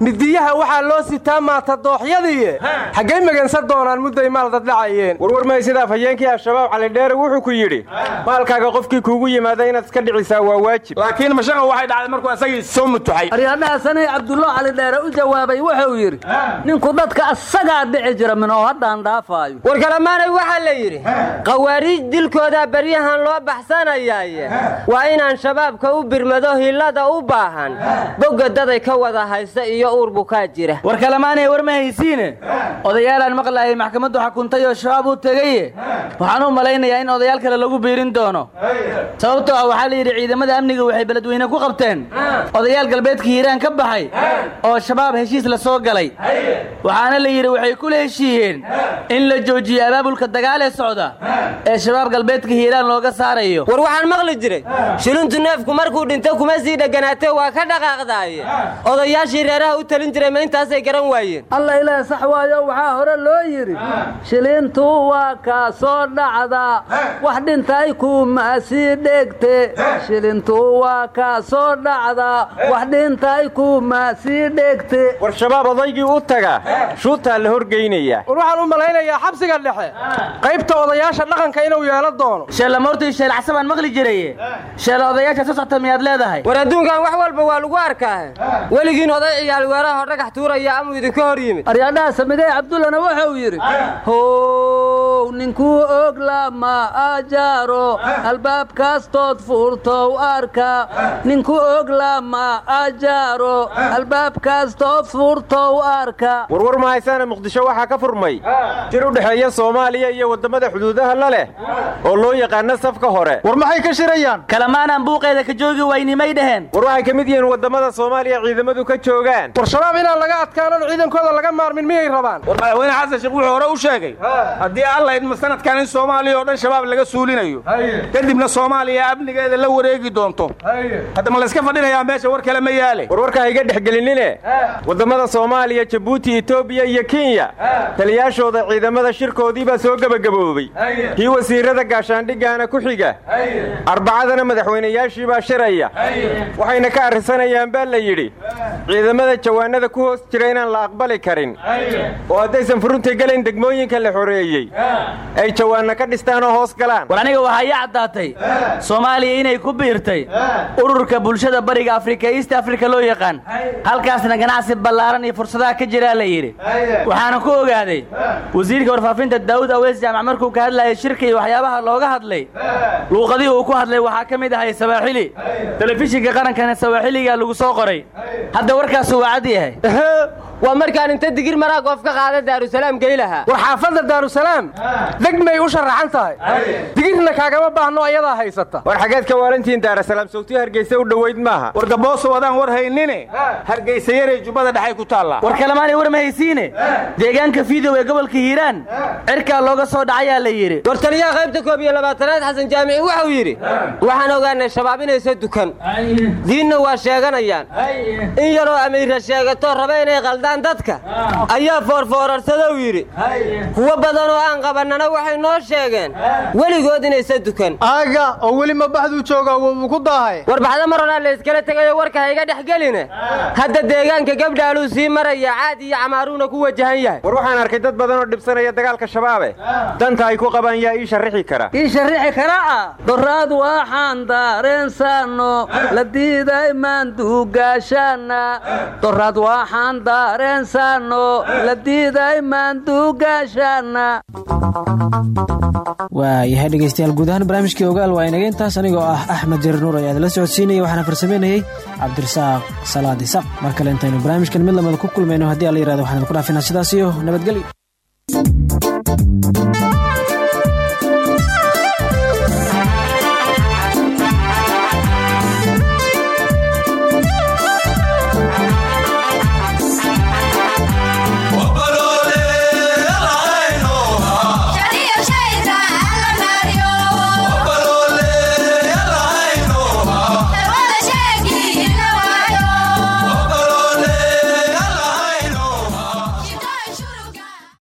Midiyaha waxaa loo sitaa maata dooxyadiiye. Xaggay magansan doonaan mudday maal daddhacayeen warwar maysidaaf hayeenkii al-shabaab calidheere wuxuu ku yidhi maalkaaga qofkii kuugu yimaada inaad iska dhicisaa waa waajib. Laakiin mashaqa waxay dhacday markuu asagii soo mutuxay aryadhaha sanay cabdullo cali dheere u jawaabay wuxuu yidhi ninku dadka asagaa dhici jira min oo haddaan dhaafaayo. War kalamaanay waxaa la yidhi khawaariij dilkoodaa baryahan loo baxsanayaaye waa inaan shabaabka u birmado hillada u baahan. Bogga daday ka wada haysta iyo uur bukaa jira. War kalamaanay war ma haysiine odayaalaan maqlaayay maxkamaddu xukuntay oo shabaab u tegaye waxaan u malaynayaa in odayaal kale lagu biirin doono. Sababtoo ah waxaa la yidhi ciidamada amniga waxay beledweyne ku qabteen. Odayaal galbeedka hiiraan ka baxay oo shabaab heshiis la soo galay. Waxaana la yidhi waxay kula heshiiyeen in la joojiyo abaabulka dagaal ee socda ee shabaab galbeedka hiiraan looga saarayo. War waxaan maqli jiray. Shilintu neefku markuu dhinto kuma sii dheganaatee waa ka dhaqaaqdaaye. Odayaashii reeraha u talin jiray ma intaasay garan waayeen. Alla ilaah sax waayo waxaa hore loo yidhi shilintu waa kaa soo dhacdaa wax dhintay kuma sii dhegte shilintu waa kaa soo dhacdaa wax dhintay kuma sii dhegte war shabaab odaygii u taga shuutaa la horgeynayaa war waxaan u malaynayaa xabsiga dhexe. Qaybta odayaasha dhaqanka inuu yeelo doono. Sheellamoortii sheelcasabaan maqli jiraye sheela odayaasha soo socta miyaad leedahay? War adduunkan wax walba waa lagu arkaa. Weligiin oday ciyaal weeraha dhagax tuuraya amuu idinka hor yimid. Aryadhaha samidey cabdullana wuxuu yidhi how ninkuu og lama ajaaro albaab kastood furtow arka. Ninkuu og lama ajaaro albaab kastood furtow arka. Warwar ma haysaana muqdisho waxaa ka furmay. Jir u dhexeeya soomaaliya iyo waddamada xuduudaha la leh oo loo yaqaano safka hore. War maxay ka shirayaan? Kalamaanaan buuqeeda ka joogi waynimay dheheen war waxay ka mid yihiin waddamada soomaaliya ciidamadu ka joogaan. War shabaab inaan laga adkaanon ciidankooda laga maarmin miyay rabaan? War madaxweyne xasan sheekh wuxuu hore u sheegay haddii alla idma sanadkan in soomaaliya oo dhan shabaab laga suulinayo. Kadibna soomaaliya amnigeeda la wareegi doonto hadda ma layska fadhinayaa meesha war kale ma yaale. Warwarka ha iga dhexgelinine waddamada soomaaliya jabuuti etoobiya iyo kenya. Taliyaashooda ciidamada shirkoodii baa soo gebagaboobay kii wasiirada gaashaandhiggaana ku xiga. Arbacadana madaxweynayaashii baa shiraya waxayna ka arrinsanayaan baa la yidhi ciidamada jawaanada ku hoos jira inaan la aqbali karin. Oo haddaysan furunta gelayn degmooyinka la xoreeyey ay jawaanna ka dhistaan oo hoos galaan. War aniga waxaa ii caddaatay soomaaliya inay ku biirtay ururka bulshada bariga afrika east africa loo yaqaan. Halkaasna ganacsi ballaaran iyo fursadaha ka jiraa la yidhi. Waxaana ku ogaaday wasiirka warfaafinta daawud aweys jaamac markuu ka hadlayay shirka iyo waxyaabaha looga hadlay luuqadii uu ku hadlay waxaa ka mid ahay sawaaxili telefishinka qarankana sawaaxiligaa lagu soo qoray. Hadda warkaasu waa cad yahay. Waa markaan inta digir maraa goof ka qaada daarusalaam geylaha. War xaafadda daarusalaam degmay u sharaxan tahay. Digirna kaagama baahno ayadaa haysata. War xageed ka waalantihiin daarasalaam sawtii hargeysa u dhoweyd maaha. War gabooso wadaan war haynine. Hargeysa yaray jubbada dhexay ku taallaa war kalemaanay war ma haysiine deegaanka fiidow ee gobolka hiiraan cirkaa looga soo dhacayaa la yidhi. War taliyaha qaybta koob iyo labaatanaad xasan jaamici wuxuu yidhi waxaan ogaanay shabaab inaysa dukan. Diinna waa sheeganayaan. In yaroo amiira sheegato raba inay qaldaan dadka. Ayaa foorfoorarsadou yidhi kuwo badan oo aan qabannana waxay noo sheegeen. Weligood inaysa dukan. Aaga oo weli ma baxduu joogaa wuu ku daahay. War baxda mar horaa layskala tegayo warka ha iga dhex geline. Hadda deegaanka gabdhaaluu sii maraya caad iyo camaaruuna ku wajahan yahay. War waxaan arkay dad badan oo dhibsanaya dagaalka shabaabe. Danta ay ku qabaan yaa ii sharrixi kara. Ii sharrixi kara? Ah doraad waxaan daareensaano la diiday maanduugaashaana doraad waxaan daareensaano la diiday maanduugaashaana waayahay dhegeystayaal guud barnaamijkii ogaal waa inaga intaas anigoo ah axmed jarir nuur ayaa idinla socodsiinaya waxaana farsameynayey cabdirasaaq salaad isaq mar kale intaynu barnaamijkan mid lamada ku kulmayno haddii alla yiraahdo waxaan idinku dhaafinaa sidaas iyo nabadgelyo